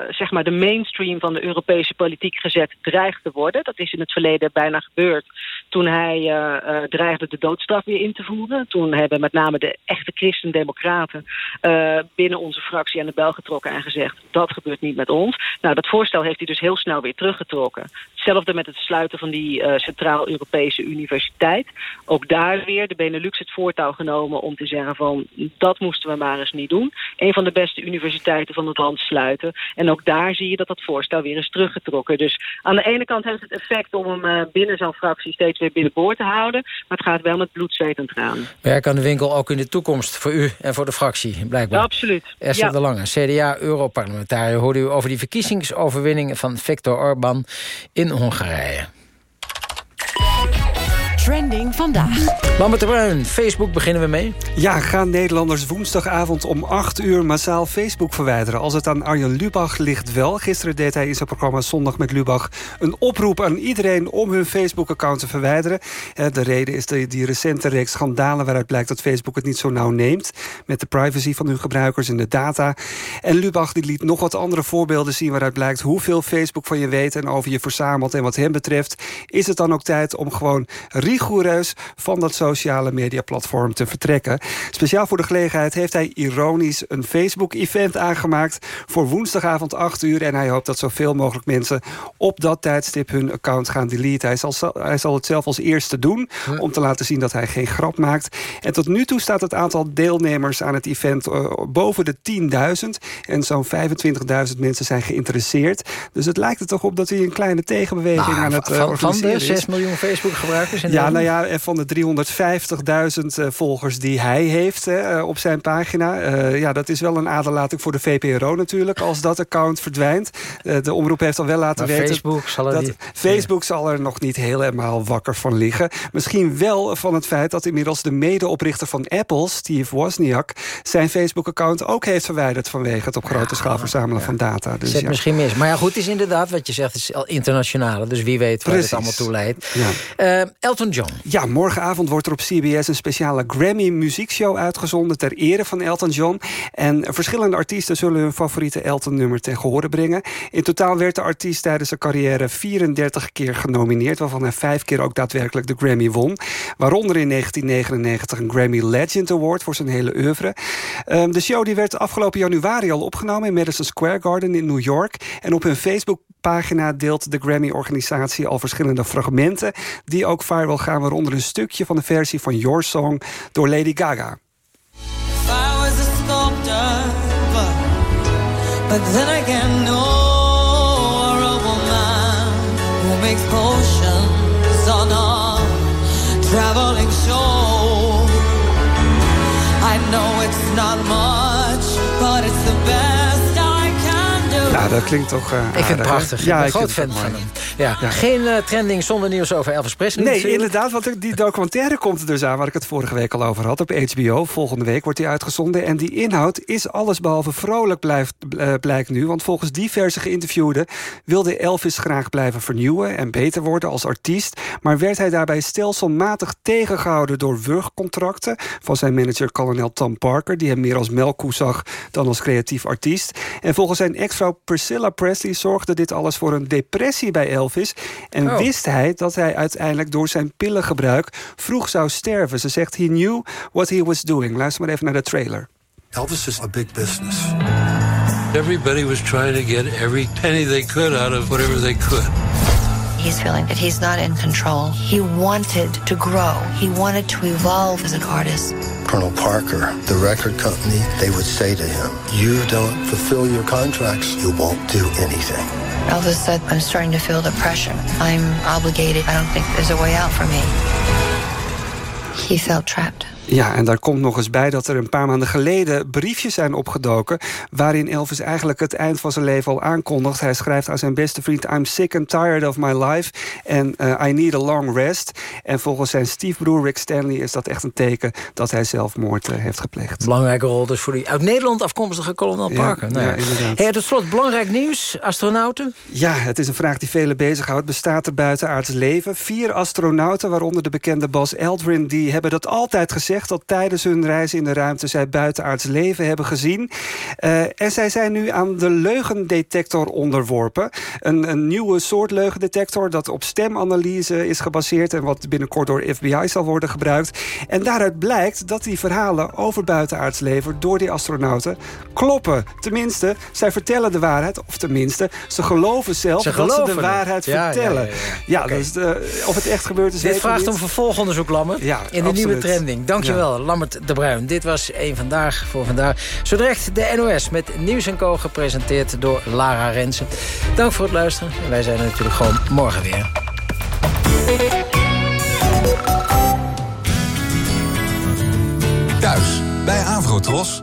zeg maar de mainstream van de Europese politiek gezet dreigt te worden. Dat is in het verleden bijna gebeurd toen hij eh, eh, dreigde de doodstraf weer in te voeren. Toen hebben met name de echte christendemocraten eh binnen onze fractie aan de bel getrokken en gezegd dat gebeurt niet met ons. Nou, dat voorstel heeft hij dus heel snel weer teruggetrokken. Hetzelfde met het sluiten van die Centraal-Europese Universiteit. Ook daar weer de Benelux het voortouw genomen om te zeggen van dat moesten we maar eens niet doen. Een van de beste universiteiten van het land sluiten. En ook daar zie je dat dat voorstel weer is teruggetrokken. Dus aan de ene kant heeft het effect om hem binnen zo'n fractie steeds binnenboord te houden. Maar het gaat wel met bloed, zweet en tranen. Werk aan de winkel ook in de toekomst voor u en voor de fractie, blijkbaar. Ja, absoluut. Esther Ja. de Lange, CDA-europarlementariër... hoorde u over die verkiezingsoverwinning van Viktor Orbán in Hongarije. Trending vandaag. Lambert de Bruin, Facebook beginnen we mee. Ja, gaan Nederlanders woensdagavond om 8 uur massaal Facebook verwijderen? Als het aan Arjen Lubach ligt wel. Gisteren deed hij in zijn programma Zondag met Lubach... een oproep aan iedereen om hun Facebook-account te verwijderen. Eh, De reden is de, die recente reeks schandalen... waaruit blijkt dat Facebook het niet zo nauw neemt... met de privacy van hun gebruikers en de data. En Lubach die liet nog wat andere voorbeelden zien... waaruit blijkt hoeveel Facebook van je weet en over je verzamelt. En wat hem betreft is het dan ook tijd om gewoon rigoureus... van dat sociale mediaplatform te vertrekken. Speciaal voor de gelegenheid heeft hij ironisch een Facebook-event aangemaakt... voor woensdagavond 8 uur. En hij hoopt dat zoveel mogelijk mensen op dat tijdstip hun account gaan deleten. Hij zal, hij zal het zelf als eerste doen om te laten zien dat hij geen grap maakt. En tot nu toe staat het aantal deelnemers aan het event eh, boven de 10.000. En zo'n 25.000 mensen zijn geïnteresseerd. Dus het lijkt er toch op dat hij een kleine tegenbeweging Nou, aan het eh, van, van de organiseren is. 6 miljoen Facebook-gebruikers? in Ja, Nederland? nou ja, van de 350.000 eh, volgers die hij heeft hè, eh, op zijn pagina. eh, ja, dat is wel een aderlating voor de VPRO natuurlijk, als dat account verdwijnt. De omroep heeft al wel laten Maar weten... Facebook zal er dat niet- Facebook zal er nog niet helemaal wakker van liggen. Misschien wel van het feit dat inmiddels de medeoprichter van Apple, Steve Wozniak, zijn Facebook-account ook heeft verwijderd vanwege het op grote schaal verzamelen van data. Dus Zet ja. misschien mis. Maar ja, goed, het is inderdaad wat je zegt, het is al internationale. Dus wie weet waar Precies. het allemaal toe leidt. Ja. Elton Ja, morgenavond wordt er op CBS een speciale Grammy muziekshow uitgezonden... ter ere van Elton John. En verschillende artiesten zullen hun favoriete Elton-nummer ten gehore brengen. In totaal werd de artiest tijdens zijn carrière 34 keer genomineerd... waarvan hij vijf keer ook daadwerkelijk de Grammy won. Waaronder in 1999 een Grammy Legend Award voor zijn hele oeuvre. Ehm, de show die werd afgelopen januari al opgenomen... in Madison Square Garden in New York. En op hun Facebookpagina deelt de Grammy-organisatie al verschillende fragmenten... die ook viral gaan, waaronder een stukje van de versie van Your Song door Lady Gaga. Traveling show. I know it's not much, but it's the dat klinkt toch uh, Ik vind het prachtig. Ja, ik ben groot fan van hem. Ja. Geen eh, trending zonder nieuws over Elvis Presley. Nee, natuurlijk. inderdaad, want die documentaire komt er dus aan... waar ik het vorige week al over had, op HBO. Volgende week wordt die uitgezonden. En die inhoud is allesbehalve vrolijk, blijft, eh, blijkt nu. Want volgens diverse geïnterviewden... wilde Elvis graag blijven vernieuwen en beter worden als artiest. Maar werd hij daarbij stelselmatig tegengehouden... door wurgcontracten van zijn manager kolonel Tom Parker... die hem meer als melkkoe zag dan als creatief artiest. En volgens zijn ex-vrouw Priscilla Presley... zorgde dit alles voor een depressie bij Elvis... en Oh. wist hij dat hij uiteindelijk door zijn pillengebruik vroeg zou sterven. Ze zegt, he knew what he was doing. Luister maar even naar de trailer. Elvis is a big business. Everybody was trying to get every penny they could out of whatever they could. He's feeling that he's not in control. He wanted to grow. He wanted to evolve as an artist. Colonel Parker, the record company, they would say to him, You don't fulfill your contracts, you won't do anything. Elvis said, I'm starting to feel depression. I'm obligated. I don't think there's a way out for me. He felt trapped. Ja, en daar komt nog eens bij dat er een paar maanden geleden briefjes zijn opgedoken... waarin Elvis eigenlijk het eind van zijn leven al aankondigt. Hij schrijft aan zijn beste vriend... I'm sick and tired of my life and uh, I need a long rest. En volgens zijn stiefbroer Rick Stanley is dat echt een teken... dat hij zelfmoord uh, heeft gepleegd. Belangrijke rol dus voor die uit Nederland afkomstige kolonel Ja, Parker. Nou ja, inderdaad. Hey, tot slot, belangrijk nieuws. Astronauten? Ja, het is een vraag die velen bezighoudt. Bestaat er buitenaards leven? Vier astronauten, waaronder de bekende Bas Aldrin... die hebben dat altijd gezegd... dat tijdens hun reis in de ruimte zij buitenaards leven hebben gezien. Uh, en zij zijn nu aan de leugendetector onderworpen. Een, een nieuwe soort leugendetector dat op stemanalyse is gebaseerd... en wat binnenkort door FBI zal worden gebruikt. En daaruit blijkt dat die verhalen over buitenaards leven... door die astronauten kloppen. Tenminste, zij vertellen de waarheid. Of tenminste, ze geloven zelf Ze dat geloven ze de het. waarheid Ja, ja, vertellen. ja, dus de, of het echt gebeurt is Dit vraagt niet. om vervolgonderzoek. Ja, in de nieuwe trending. Dankjewel, Lammert de Bruin. Dit was één vandaag voor vandaag. Zo direct de NOS met Nieuws en Co. gepresenteerd door Lara Rensen. Dank voor het luisteren. En wij zijn er natuurlijk gewoon morgen weer. Thuis bij Avrotros.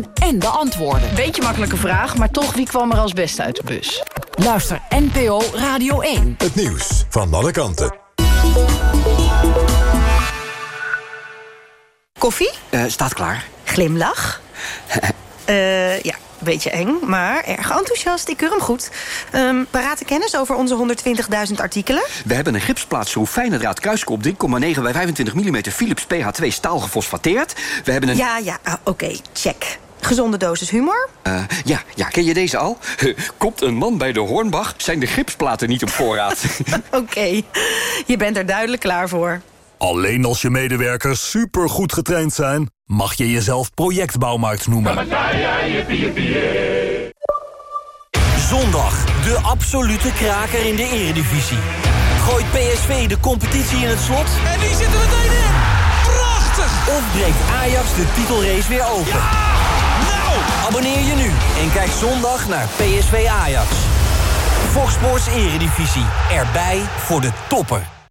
en de antwoorden. Beetje makkelijke vraag, maar toch wie kwam er als beste uit de bus? Luister NPO Radio 1. Het nieuws van alle kanten. Koffie? Uh, staat klaar. Glimlach? uh, [LAUGHS] ja, een beetje eng, maar erg enthousiast. Ik keur hem goed. Um, parate kennis over onze 120.000 artikelen? We hebben een gipsplaatschroef fijne draad kruiskop 3,9 bij 25 mm Philips PH2 staal gefosfateerd. We hebben een... Ja, ja, ah, oké, okay, check. Gezonde dosis humor? Uh, ja, ja, ken je deze al? Komt een man bij de Hornbach, zijn de gipsplaten niet op voorraad. [LAUGHS] [LAUGHS] Oké, okay. je bent er duidelijk klaar voor. Alleen als je medewerkers supergoed getraind zijn... mag je jezelf projectbouwmarkt noemen. Zondag, de absolute kraker in de eredivisie. Gooit PSV de competitie in het slot? En die zitten meteen in! Prachtig! Of breekt Ajax de titelrace weer open? Ja! Nou! Abonneer je nu en kijk zondag naar PSV Ajax. Fox Sports Eredivisie. Erbij voor de topper.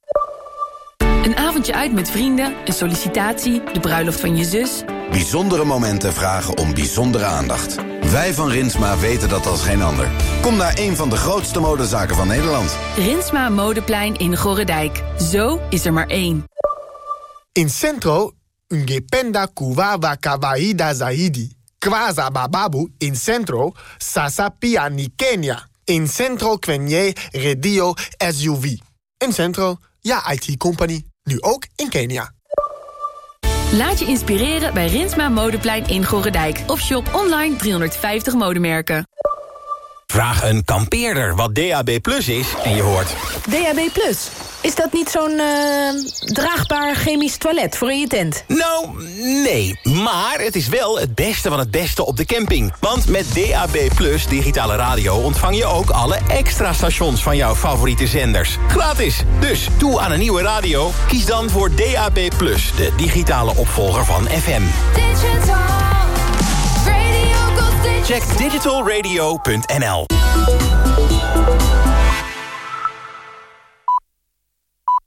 Een avondje uit met vrienden, een sollicitatie, de bruiloft van je zus. Bijzondere momenten vragen om bijzondere aandacht. Wij van Rinsma weten dat als geen ander. Kom naar een van de grootste modezaken van Nederland. Rinsma Modeplein in Gorredijk. Zo is er maar één. In Centro, ungependa kuwawa kawaida zaidi. Kwaza bababu in Centro, sasa pia ni Kenya. In Centro kwenye redio SUV. In Centro, ja IT-company. Nu ook in Kenia. Laat je inspireren bij Rinsma Modeplein in Gorredijk. Of shop online 350 modemerken. Vraag een kampeerder wat DAB Plus is en je hoort... DAB Plus. Is dat niet zo'n eh, draagbaar chemisch toilet voor in je tent? Nou, nee. Maar het is wel het beste van het beste op de camping. Want met DAB Plus digitale radio ontvang je ook alle extra stations van jouw favoriete zenders. Gratis. Dus toe aan een nieuwe radio. Kies dan voor DAB Plus, de digitale opvolger van FM. Check digitalradio.nl